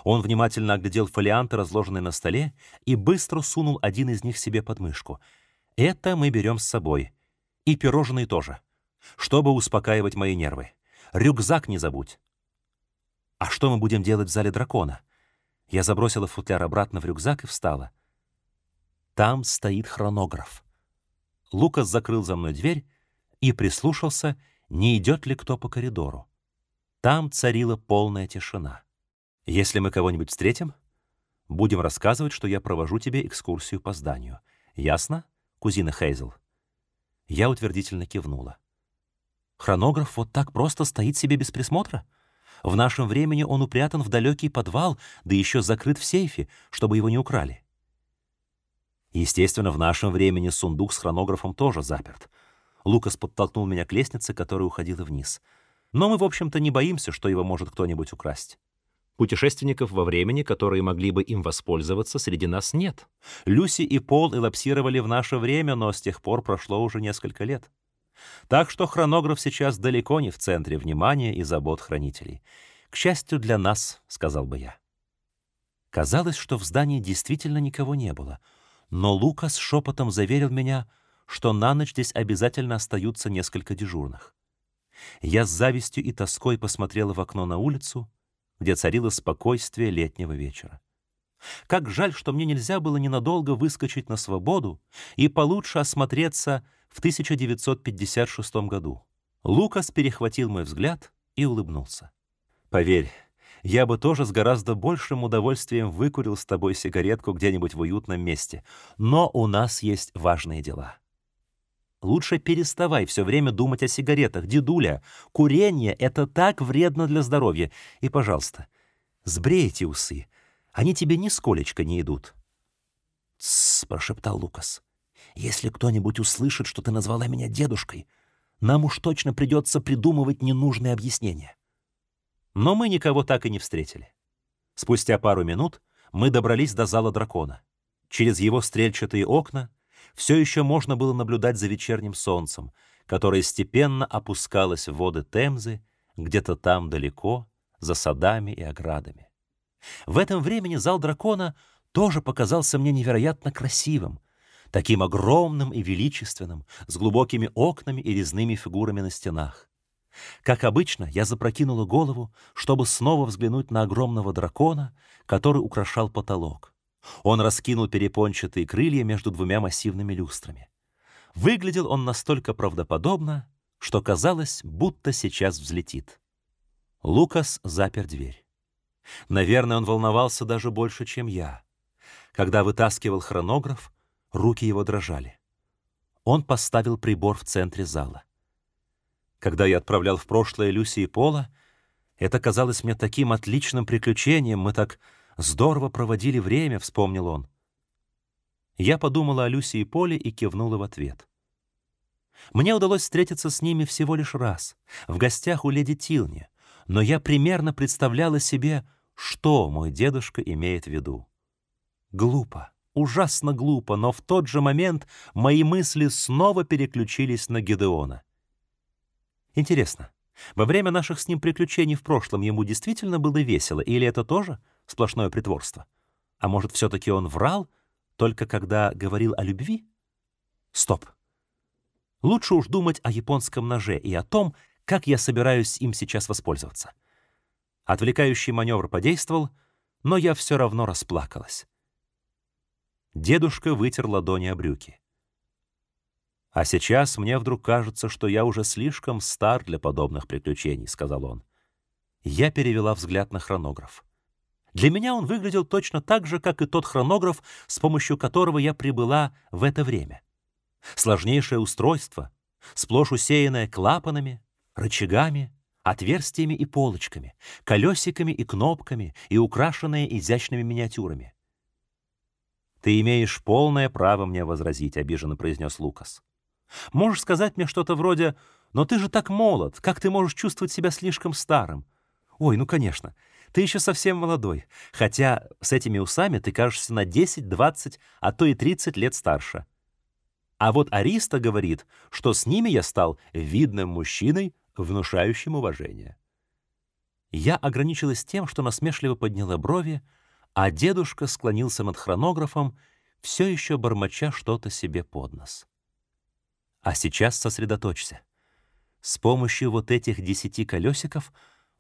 Он внимательно оглядел фолианты, разложенные на столе, и быстро сунул один из них себе под мышку. Это мы берем с собой. И пирожные тоже. Чтобы успокаивать мои нервы. Рюкзак не забудь. А что мы будем делать в зале дракона? Я забросила футляр обратно в рюкзак и встала. Там стоит хронограф. Лукас закрыл за мной дверь, и прислушался, не идет ли кто по коридору. Там царила полная тишина. «Если мы кого-нибудь встретим, будем рассказывать, что я провожу тебе экскурсию по зданию. Ясно, кузина Хейзел?» Я утвердительно кивнула. «Хронограф вот так просто стоит себе без присмотра? В нашем времени он упрятан в далекий подвал, да еще закрыт в сейфе, чтобы его не украли». Естественно, в нашем времени сундук с хронографом тоже заперт. Лукас подтолкнул меня к лестнице, которая уходила вниз. Но мы, в общем-то, не боимся, что его может кто-нибудь украсть. Путешественников во времени, которые могли бы им воспользоваться, среди нас нет. Люси и Пол элапсировали в наше время, но с тех пор прошло уже несколько лет. Так что хронограф сейчас далеко не в центре внимания и забот хранителей. К счастью для нас, сказал бы я. Казалось, что в здании действительно никого не было, но Лукас шепотом заверил меня, что на ночь здесь обязательно остаются несколько дежурных. Я с завистью и тоской посмотрела в окно на улицу, где царило спокойствие летнего вечера. Как жаль, что мне нельзя было ненадолго выскочить на свободу и получше осмотреться в 1956 году. Лукас перехватил мой взгляд и улыбнулся. «Поверь, я бы тоже с гораздо большим удовольствием выкурил с тобой сигаретку где-нибудь в уютном месте, но у нас есть важные дела». Лучше переставай все время думать о сигаретах, дедуля. Курение — это так вредно для здоровья. И, пожалуйста, сбрей эти усы. Они тебе нисколечко не идут. «Тссс», — прошептал Лукас. «Если кто-нибудь услышит, что ты назвала меня дедушкой, нам уж точно придется придумывать ненужные объяснения». Но мы никого так и не встретили. Спустя пару минут мы добрались до зала дракона. Через его стрельчатые окна все еще можно было наблюдать за вечерним солнцем, которое степенно опускалось в воды Темзы, где-то там далеко, за садами и оградами. В этом времени зал дракона тоже показался мне невероятно красивым, таким огромным и величественным, с глубокими окнами и резными фигурами на стенах. Как обычно, я запрокинула голову, чтобы снова взглянуть на огромного дракона, который украшал потолок. Он раскинул перепончатые крылья между двумя массивными люстрами. Выглядел он настолько правдоподобно, что казалось, будто сейчас взлетит. Лукас запер дверь. Наверное, он волновался даже больше, чем я. Когда вытаскивал хронограф, руки его дрожали. Он поставил прибор в центре зала. Когда я отправлял в прошлое Люси и Пола, это казалось мне таким отличным приключением, мы так Здорово проводили время, вспомнил он. Я подумала о Люси и Поле и кивнула в ответ. Мне удалось встретиться с ними всего лишь раз, в гостях у леди Тилни, но я примерно представляла себе, что мой дедушка имеет в виду. Глупо. ужасно глупо, но в тот же момент мои мысли снова переключились на Гедеона. Интересно, во время наших с ним приключений в прошлом ему действительно было весело, или это тоже сплошное притворство? А может, все-таки он врал, только когда говорил о любви? Стоп. Лучше уж думать о японском ноже и о том, как я собираюсь им сейчас воспользоваться. Отвлекающий маневр подействовал, но я все равно расплакалась. Дедушка вытер ладони о брюки. «А сейчас мне вдруг кажется, что я уже слишком стар для подобных приключений», — сказал он. Я перевела взгляд на хронограф. Для меня он выглядел точно так же, как и тот хронограф, с помощью которого я прибыла в это время. Сложнейшее устройство, сплошь усеянное клапанами, рычагами, отверстиями и полочками, колесиками и кнопками и украшенное изящными миниатюрами. «Ты имеешь полное право мне возразить», — обиженно произнес Лукас. «Можешь сказать мне что-то вроде «Но ты же так молод, как ты можешь чувствовать себя слишком старым?» «Ой, ну, конечно, ты еще совсем молодой, хотя с этими усами ты кажешься на 10, 20, а то и 30 лет старше». А вот Ариста говорит, что с ними я стал видным мужчиной, внушающим уважение. Я ограничилась тем, что насмешливо подняла брови, а дедушка склонился над хронографом, все еще бормоча что-то себе под нос. А сейчас сосредоточься. С помощью вот этих десяти колесиков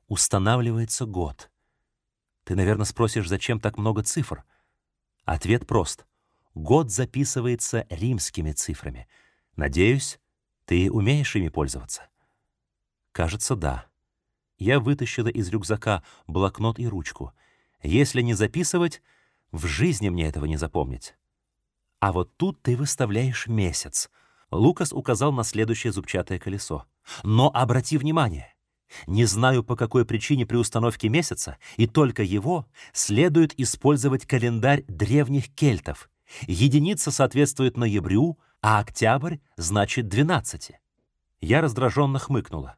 устанавливается год. Ты, наверное, спросишь, зачем так много цифр? Ответ прост. Год записывается римскими цифрами. Надеюсь, ты умеешь ими пользоваться? Кажется, да. Я вытащила из рюкзака блокнот и ручку. Если не записывать, в жизни мне этого не запомнить. А вот тут ты выставляешь месяц. Лукас указал на следующее зубчатое колесо. Но обрати внимание, не знаю, по какой причине при установке месяца, и только его следует использовать календарь древних кельтов. Единица соответствует ноябрю, а октябрь значит 12. Я раздраженно хмыкнула.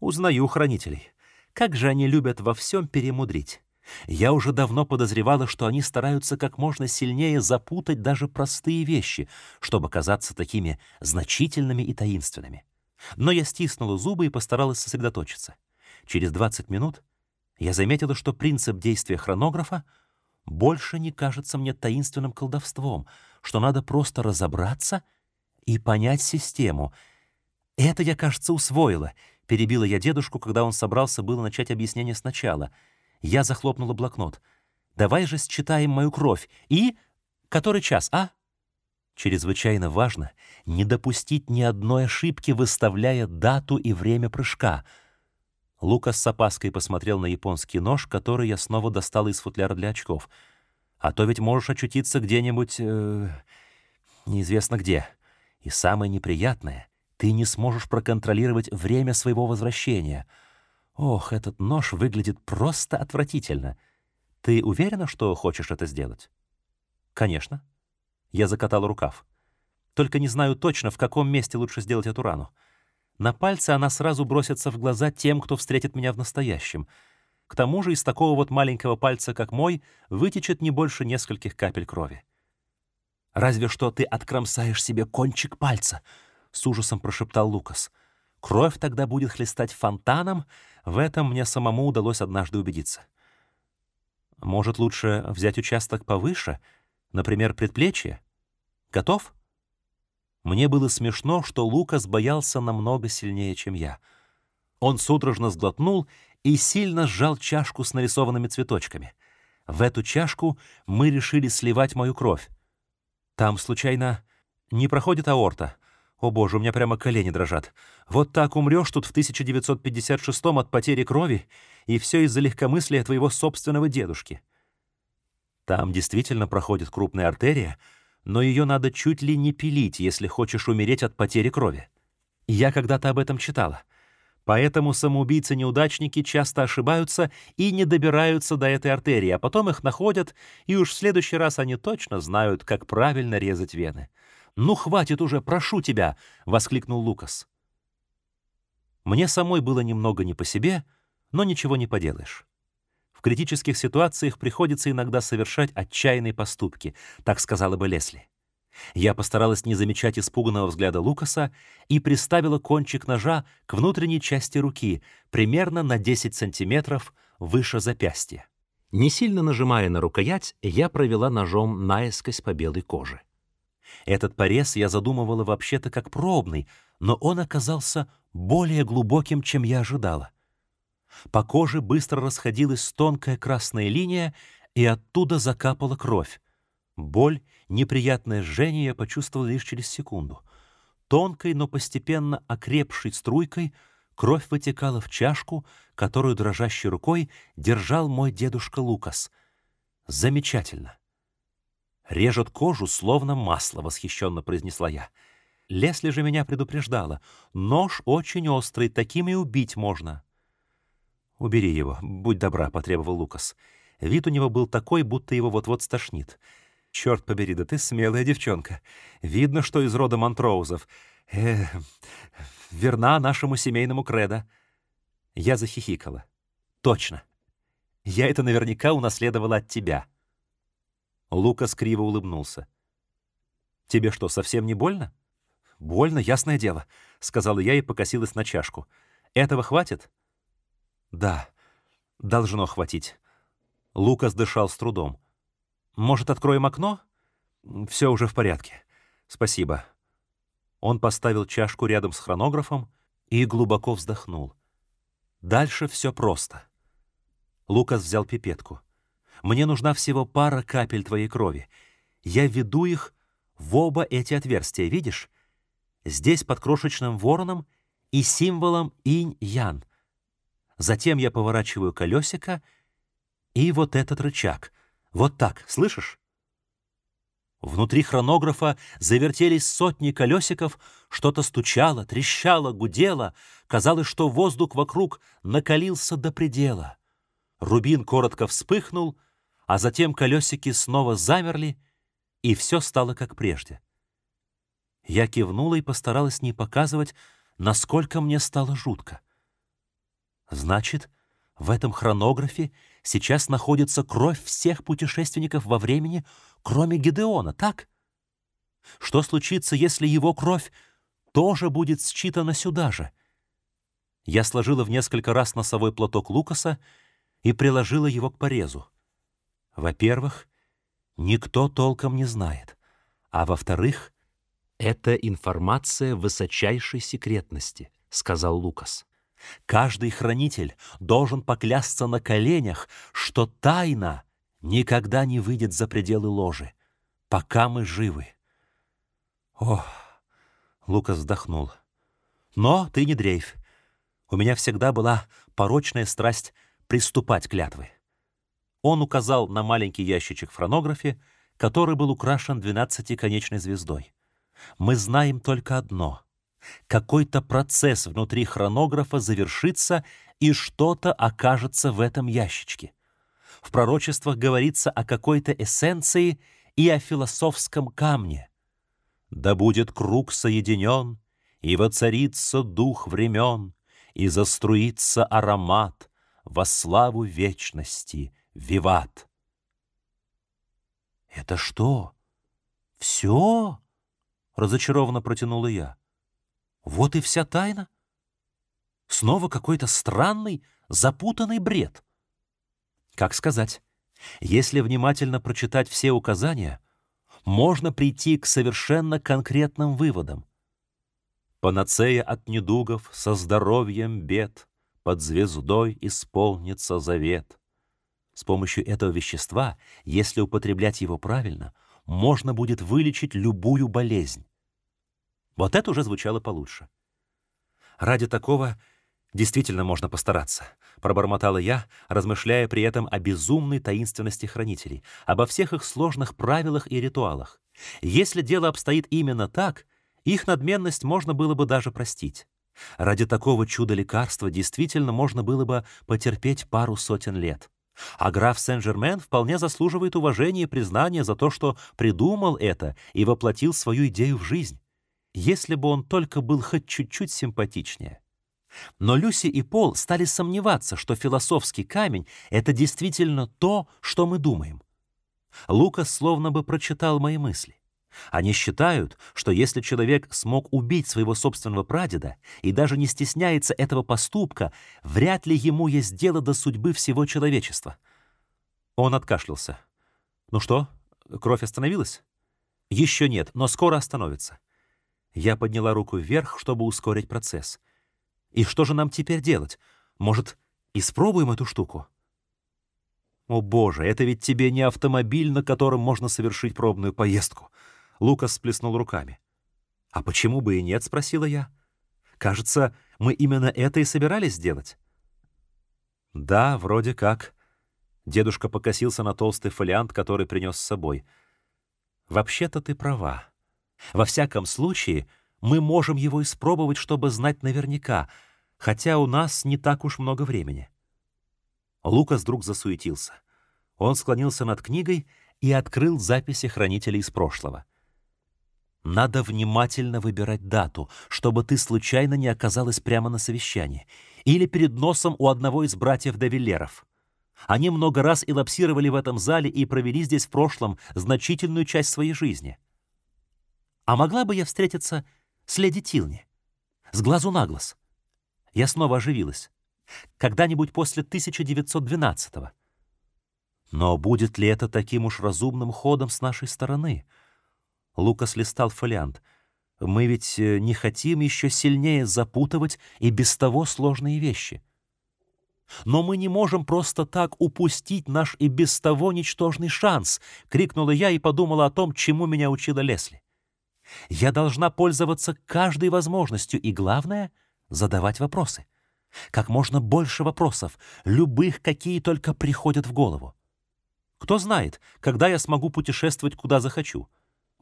Узнаю хранителей. Как же они любят во всем перемудрить. Я уже давно подозревала, что они стараются как можно сильнее запутать даже простые вещи, чтобы казаться такими значительными и таинственными. Но я стиснула зубы и постаралась сосредоточиться. Через 20 минут я заметила, что принцип действия хронографа больше не кажется мне таинственным колдовством, что надо просто разобраться и понять систему. Это я, кажется, усвоила. Перебила я дедушку, когда он собрался было начать объяснение сначала. Я захлопнула блокнот. «Давай же считаем мою кровь. И... Который час, а?» Чрезвычайно важно не допустить ни одной ошибки, выставляя дату и время прыжка. Лукас с опаской посмотрел на японский нож, который я снова достал из футляра для очков. «А то ведь можешь очутиться где-нибудь... Э, неизвестно где. И самое неприятное — ты не сможешь проконтролировать время своего возвращения. Ох, этот нож выглядит просто отвратительно. Ты уверена, что хочешь это сделать?» «Конечно». Я закатал рукав. Только не знаю точно, в каком месте лучше сделать эту рану. На пальце она сразу бросится в глаза тем, кто встретит меня в настоящем. К тому же из такого вот маленького пальца, как мой, вытечет не больше нескольких капель крови. «Разве что ты откромсаешь себе кончик пальца», — с ужасом прошептал Лукас. «Кровь тогда будет хлестать фонтаном, в этом мне самому удалось однажды убедиться». «Может, лучше взять участок повыше, например, предплечье?» Готов?» Мне было смешно, что Лукас боялся намного сильнее, чем я. Он судорожно сглотнул и сильно сжал чашку с нарисованными цветочками. В эту чашку мы решили сливать мою кровь. Там, случайно, не проходит аорта. О боже, у меня прямо колени дрожат. Вот так умрешь тут в 1956-м от потери крови, и все из-за легкомыслия твоего собственного дедушки. Там действительно проходит крупная артерия — но ее надо чуть ли не пилить, если хочешь умереть от потери крови. Я когда-то об этом читала. Поэтому самоубийцы-неудачники часто ошибаются и не добираются до этой артерии, а потом их находят, и уж в следующий раз они точно знают, как правильно резать вены. «Ну, хватит уже, прошу тебя!» — воскликнул Лукас. Мне самой было немного не по себе, но ничего не поделаешь. В критических ситуациях приходится иногда совершать отчаянные поступки, так сказала бы Лесли. Я постаралась не замечать испуганного взгляда Лукаса и приставила кончик ножа к внутренней части руки, примерно на 10 сантиметров выше запястья. Не сильно нажимая на рукоять, я провела ножом наискось по белой коже. Этот порез я задумывала вообще-то как пробный, но он оказался более глубоким, чем я ожидала. По коже быстро расходилась тонкая красная линия, и оттуда закапала кровь. Боль, неприятное жжение я почувствовал лишь через секунду. Тонкой, но постепенно окрепшей струйкой кровь вытекала в чашку, которую дрожащей рукой держал мой дедушка Лукас. Замечательно. «Режет кожу, словно масло», — восхищенно произнесла я. Лесли же меня предупреждала. «Нож очень острый, таким и убить можно». «Убери его, будь добра», — потребовал Лукас. Вид у него был такой, будто его вот-вот стошнит. «Черт побери, да ты смелая девчонка. Видно, что из рода Монтроузов. Э, верна нашему семейному кредо». Я захихикала. «Точно. Я это наверняка унаследовала от тебя». Лукас криво улыбнулся. «Тебе что, совсем не больно?» «Больно, ясное дело», — сказала я и покосилась на чашку. «Этого хватит?» «Да, должно хватить». Лукас дышал с трудом. «Может, откроем окно?» «Все уже в порядке. Спасибо». Он поставил чашку рядом с хронографом и глубоко вздохнул. «Дальше все просто». Лукас взял пипетку. «Мне нужна всего пара капель твоей крови. Я веду их в оба эти отверстия, видишь? Здесь под крошечным вороном и символом инь-ян — Затем я поворачиваю колесико и вот этот рычаг. Вот так, слышишь? Внутри хронографа завертелись сотни колесиков, что-то стучало, трещало, гудело. Казалось, что воздух вокруг накалился до предела. Рубин коротко вспыхнул, а затем колесики снова замерли, и все стало как прежде. Я кивнула и постаралась не показывать, насколько мне стало жутко. Значит, в этом хронографе сейчас находится кровь всех путешественников во времени, кроме Гедеона, так? Что случится, если его кровь тоже будет считана сюда же? Я сложила в несколько раз носовой платок Лукаса и приложила его к порезу. Во-первых, никто толком не знает, а во-вторых, это информация высочайшей секретности, сказал Лукас. Каждый хранитель должен поклясться на коленях, что тайна никогда не выйдет за пределы ложи, пока мы живы. О, Лукас вздохнул. Но ты не дрейф. У меня всегда была порочная страсть приступать клятвы. Он указал на маленький ящичек в хронографе, который был украшен двенадцатиконечной звездой. Мы знаем только одно — какой-то процесс внутри хронографа завершится, и что-то окажется в этом ящичке. В пророчествах говорится о какой-то эссенции и о философском камне. «Да будет круг соединен, и воцарится дух времен, и заструится аромат во славу вечности, виват». «Это что? Все?» — разочарованно протянула я. Вот и вся тайна. Снова какой-то странный, запутанный бред. Как сказать? Если внимательно прочитать все указания, можно прийти к совершенно конкретным выводам. Панацея от недугов со здоровьем бед, под звездой исполнится завет. С помощью этого вещества, если употреблять его правильно, можно будет вылечить любую болезнь. Вот это уже звучало получше. Ради такого действительно можно постараться, пробормотала я, размышляя при этом о безумной таинственности хранителей, обо всех их сложных правилах и ритуалах. Если дело обстоит именно так, их надменность можно было бы даже простить. Ради такого чуда лекарства действительно можно было бы потерпеть пару сотен лет. А граф Сен-Жермен вполне заслуживает уважения и признания за то, что придумал это и воплотил свою идею в жизнь если бы он только был хоть чуть-чуть симпатичнее. Но Люси и Пол стали сомневаться, что философский камень — это действительно то, что мы думаем. Лукас словно бы прочитал мои мысли. Они считают, что если человек смог убить своего собственного прадеда и даже не стесняется этого поступка, вряд ли ему есть дело до судьбы всего человечества. Он откашлялся. «Ну что, кровь остановилась?» «Еще нет, но скоро остановится». Я подняла руку вверх, чтобы ускорить процесс. «И что же нам теперь делать? Может, испробуем эту штуку?» «О боже, это ведь тебе не автомобиль, на котором можно совершить пробную поездку!» Лукас сплеснул руками. «А почему бы и нет?» — спросила я. «Кажется, мы именно это и собирались сделать». «Да, вроде как». Дедушка покосился на толстый фолиант, который принес с собой. «Вообще-то ты права. Во всяком случае, мы можем его испробовать, чтобы знать наверняка, хотя у нас не так уж много времени». Лукас вдруг засуетился. Он склонился над книгой и открыл записи хранителей из прошлого. Надо внимательно выбирать дату, чтобы ты случайно не оказалась прямо на совещании или перед носом у одного из братьев Давиллеров. Они много раз элапсировали в этом зале и провели здесь в прошлом значительную часть своей жизни. А могла бы я встретиться с леди Тилни? С глазу на глаз. Я снова оживилась. Когда-нибудь после 1912-го. Но будет ли это таким уж разумным ходом с нашей стороны — Лукас листал фолиант. «Мы ведь э, не хотим еще сильнее запутывать и без того сложные вещи. Но мы не можем просто так упустить наш и без того ничтожный шанс!» — крикнула я и подумала о том, чему меня учила Лесли. «Я должна пользоваться каждой возможностью и, главное, задавать вопросы. Как можно больше вопросов, любых, какие только приходят в голову. Кто знает, когда я смогу путешествовать куда захочу».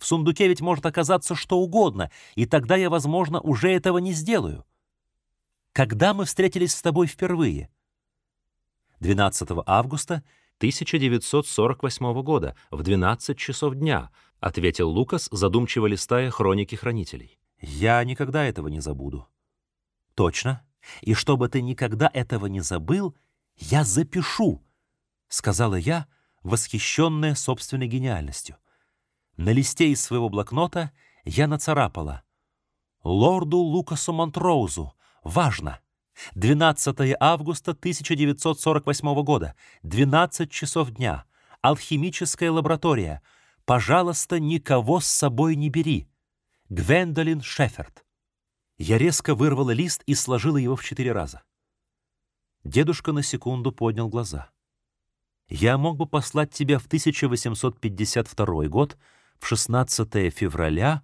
В сундуке ведь может оказаться что угодно, и тогда я, возможно, уже этого не сделаю. Когда мы встретились с тобой впервые? 12 августа 1948 года в 12 часов дня, ответил Лукас, задумчиво листая хроники хранителей. Я никогда этого не забуду. Точно. И чтобы ты никогда этого не забыл, я запишу, сказала я, восхищенная собственной гениальностью. На листе из своего блокнота я нацарапала «Лорду Лукасу Монтроузу. Важно! 12 августа 1948 года, 12 часов дня. Алхимическая лаборатория. Пожалуйста, никого с собой не бери. Гвендолин Шеферд». Я резко вырвала лист и сложила его в четыре раза. Дедушка на секунду поднял глаза. «Я мог бы послать тебя в 1852 год, в 16 февраля,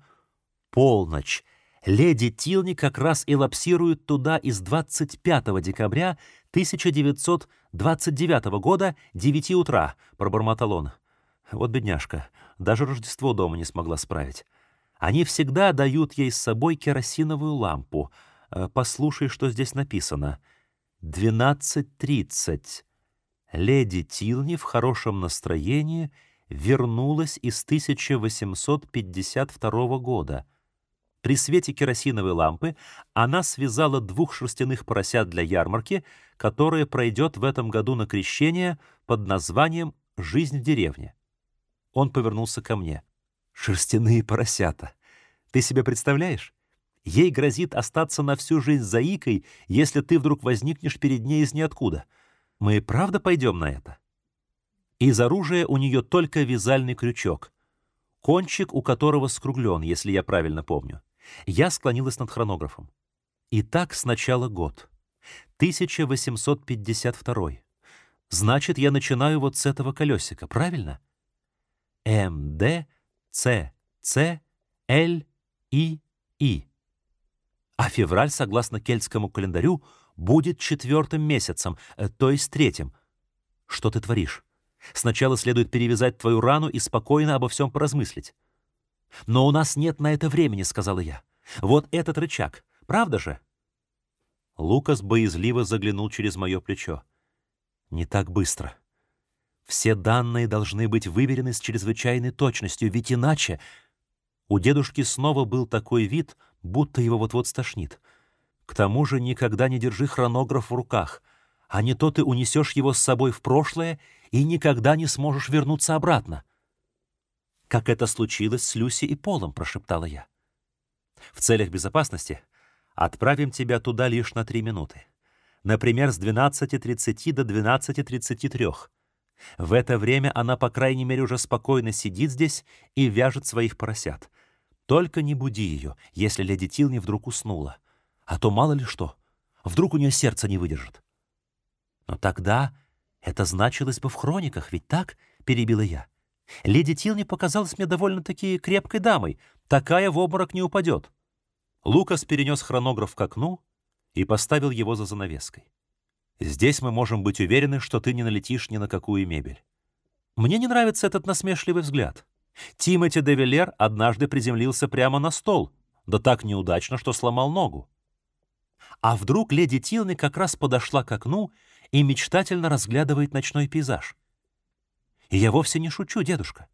полночь, леди Тилни как раз элапсирует туда из 25 декабря 1929 года 9 утра, пробормотал он. Вот бедняжка, даже Рождество дома не смогла справить. Они всегда дают ей с собой керосиновую лампу. Э, послушай, что здесь написано. 12.30. Леди Тилни в хорошем настроении — вернулась из 1852 года. При свете керосиновой лампы она связала двух шерстяных поросят для ярмарки, которая пройдет в этом году на крещение под названием «Жизнь в деревне». Он повернулся ко мне. «Шерстяные поросята! Ты себе представляешь? Ей грозит остаться на всю жизнь заикой, если ты вдруг возникнешь перед ней из ниоткуда. Мы правда пойдем на это?» Из оружия у нее только вязальный крючок, кончик у которого скруглен, если я правильно помню. Я склонилась над хронографом. Итак, сначала год. 1852. Значит, я начинаю вот с этого колесика, правильно? М, Д, С, С, Л, И, И. А февраль, согласно кельтскому календарю, будет четвертым месяцем, э, то есть третьим. Что ты творишь? Сначала следует перевязать твою рану и спокойно обо всем поразмыслить. «Но у нас нет на это времени», — сказала я. «Вот этот рычаг. Правда же?» Лукас боязливо заглянул через мое плечо. «Не так быстро. Все данные должны быть выверены с чрезвычайной точностью, ведь иначе...» У дедушки снова был такой вид, будто его вот-вот стошнит. К тому же никогда не держи хронограф в руках, а не то ты унесешь его с собой в прошлое и никогда не сможешь вернуться обратно. «Как это случилось с Люси и Полом», — прошептала я. «В целях безопасности отправим тебя туда лишь на три минуты. Например, с 12.30 до 12.33. В это время она, по крайней мере, уже спокойно сидит здесь и вяжет своих поросят. Только не буди ее, если леди Тилни вдруг уснула. А то мало ли что, вдруг у нее сердце не выдержит». «Но тогда это значилось бы в хрониках, ведь так?» — перебила я. Леди Тилни показалась мне довольно-таки крепкой дамой. Такая в обморок не упадет. Лукас перенес хронограф к окну и поставил его за занавеской. Здесь мы можем быть уверены, что ты не налетишь ни на какую мебель. Мне не нравится этот насмешливый взгляд. Тимоти де Веллер однажды приземлился прямо на стол, да так неудачно, что сломал ногу. А вдруг леди Тилни как раз подошла к окну и мечтательно разглядывает ночной пейзаж. И я вовсе не шучу, дедушка.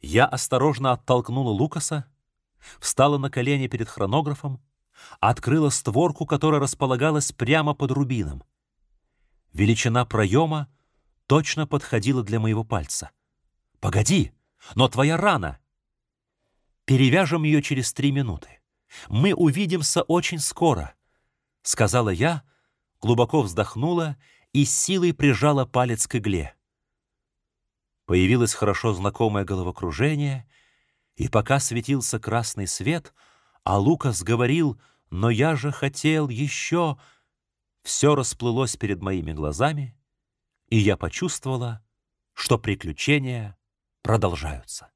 Я осторожно оттолкнула Лукаса, встала на колени перед хронографом, открыла створку, которая располагалась прямо под рубином. Величина проема точно подходила для моего пальца. «Погоди, но твоя рана!» «Перевяжем ее через три минуты. Мы увидимся очень скоро», — сказала я, глубоко вздохнула и силой прижала палец к игле. Появилось хорошо знакомое головокружение, и пока светился красный свет, а Лукас говорил «Но я же хотел еще...» Все расплылось перед моими глазами, и я почувствовала, что приключения продолжаются.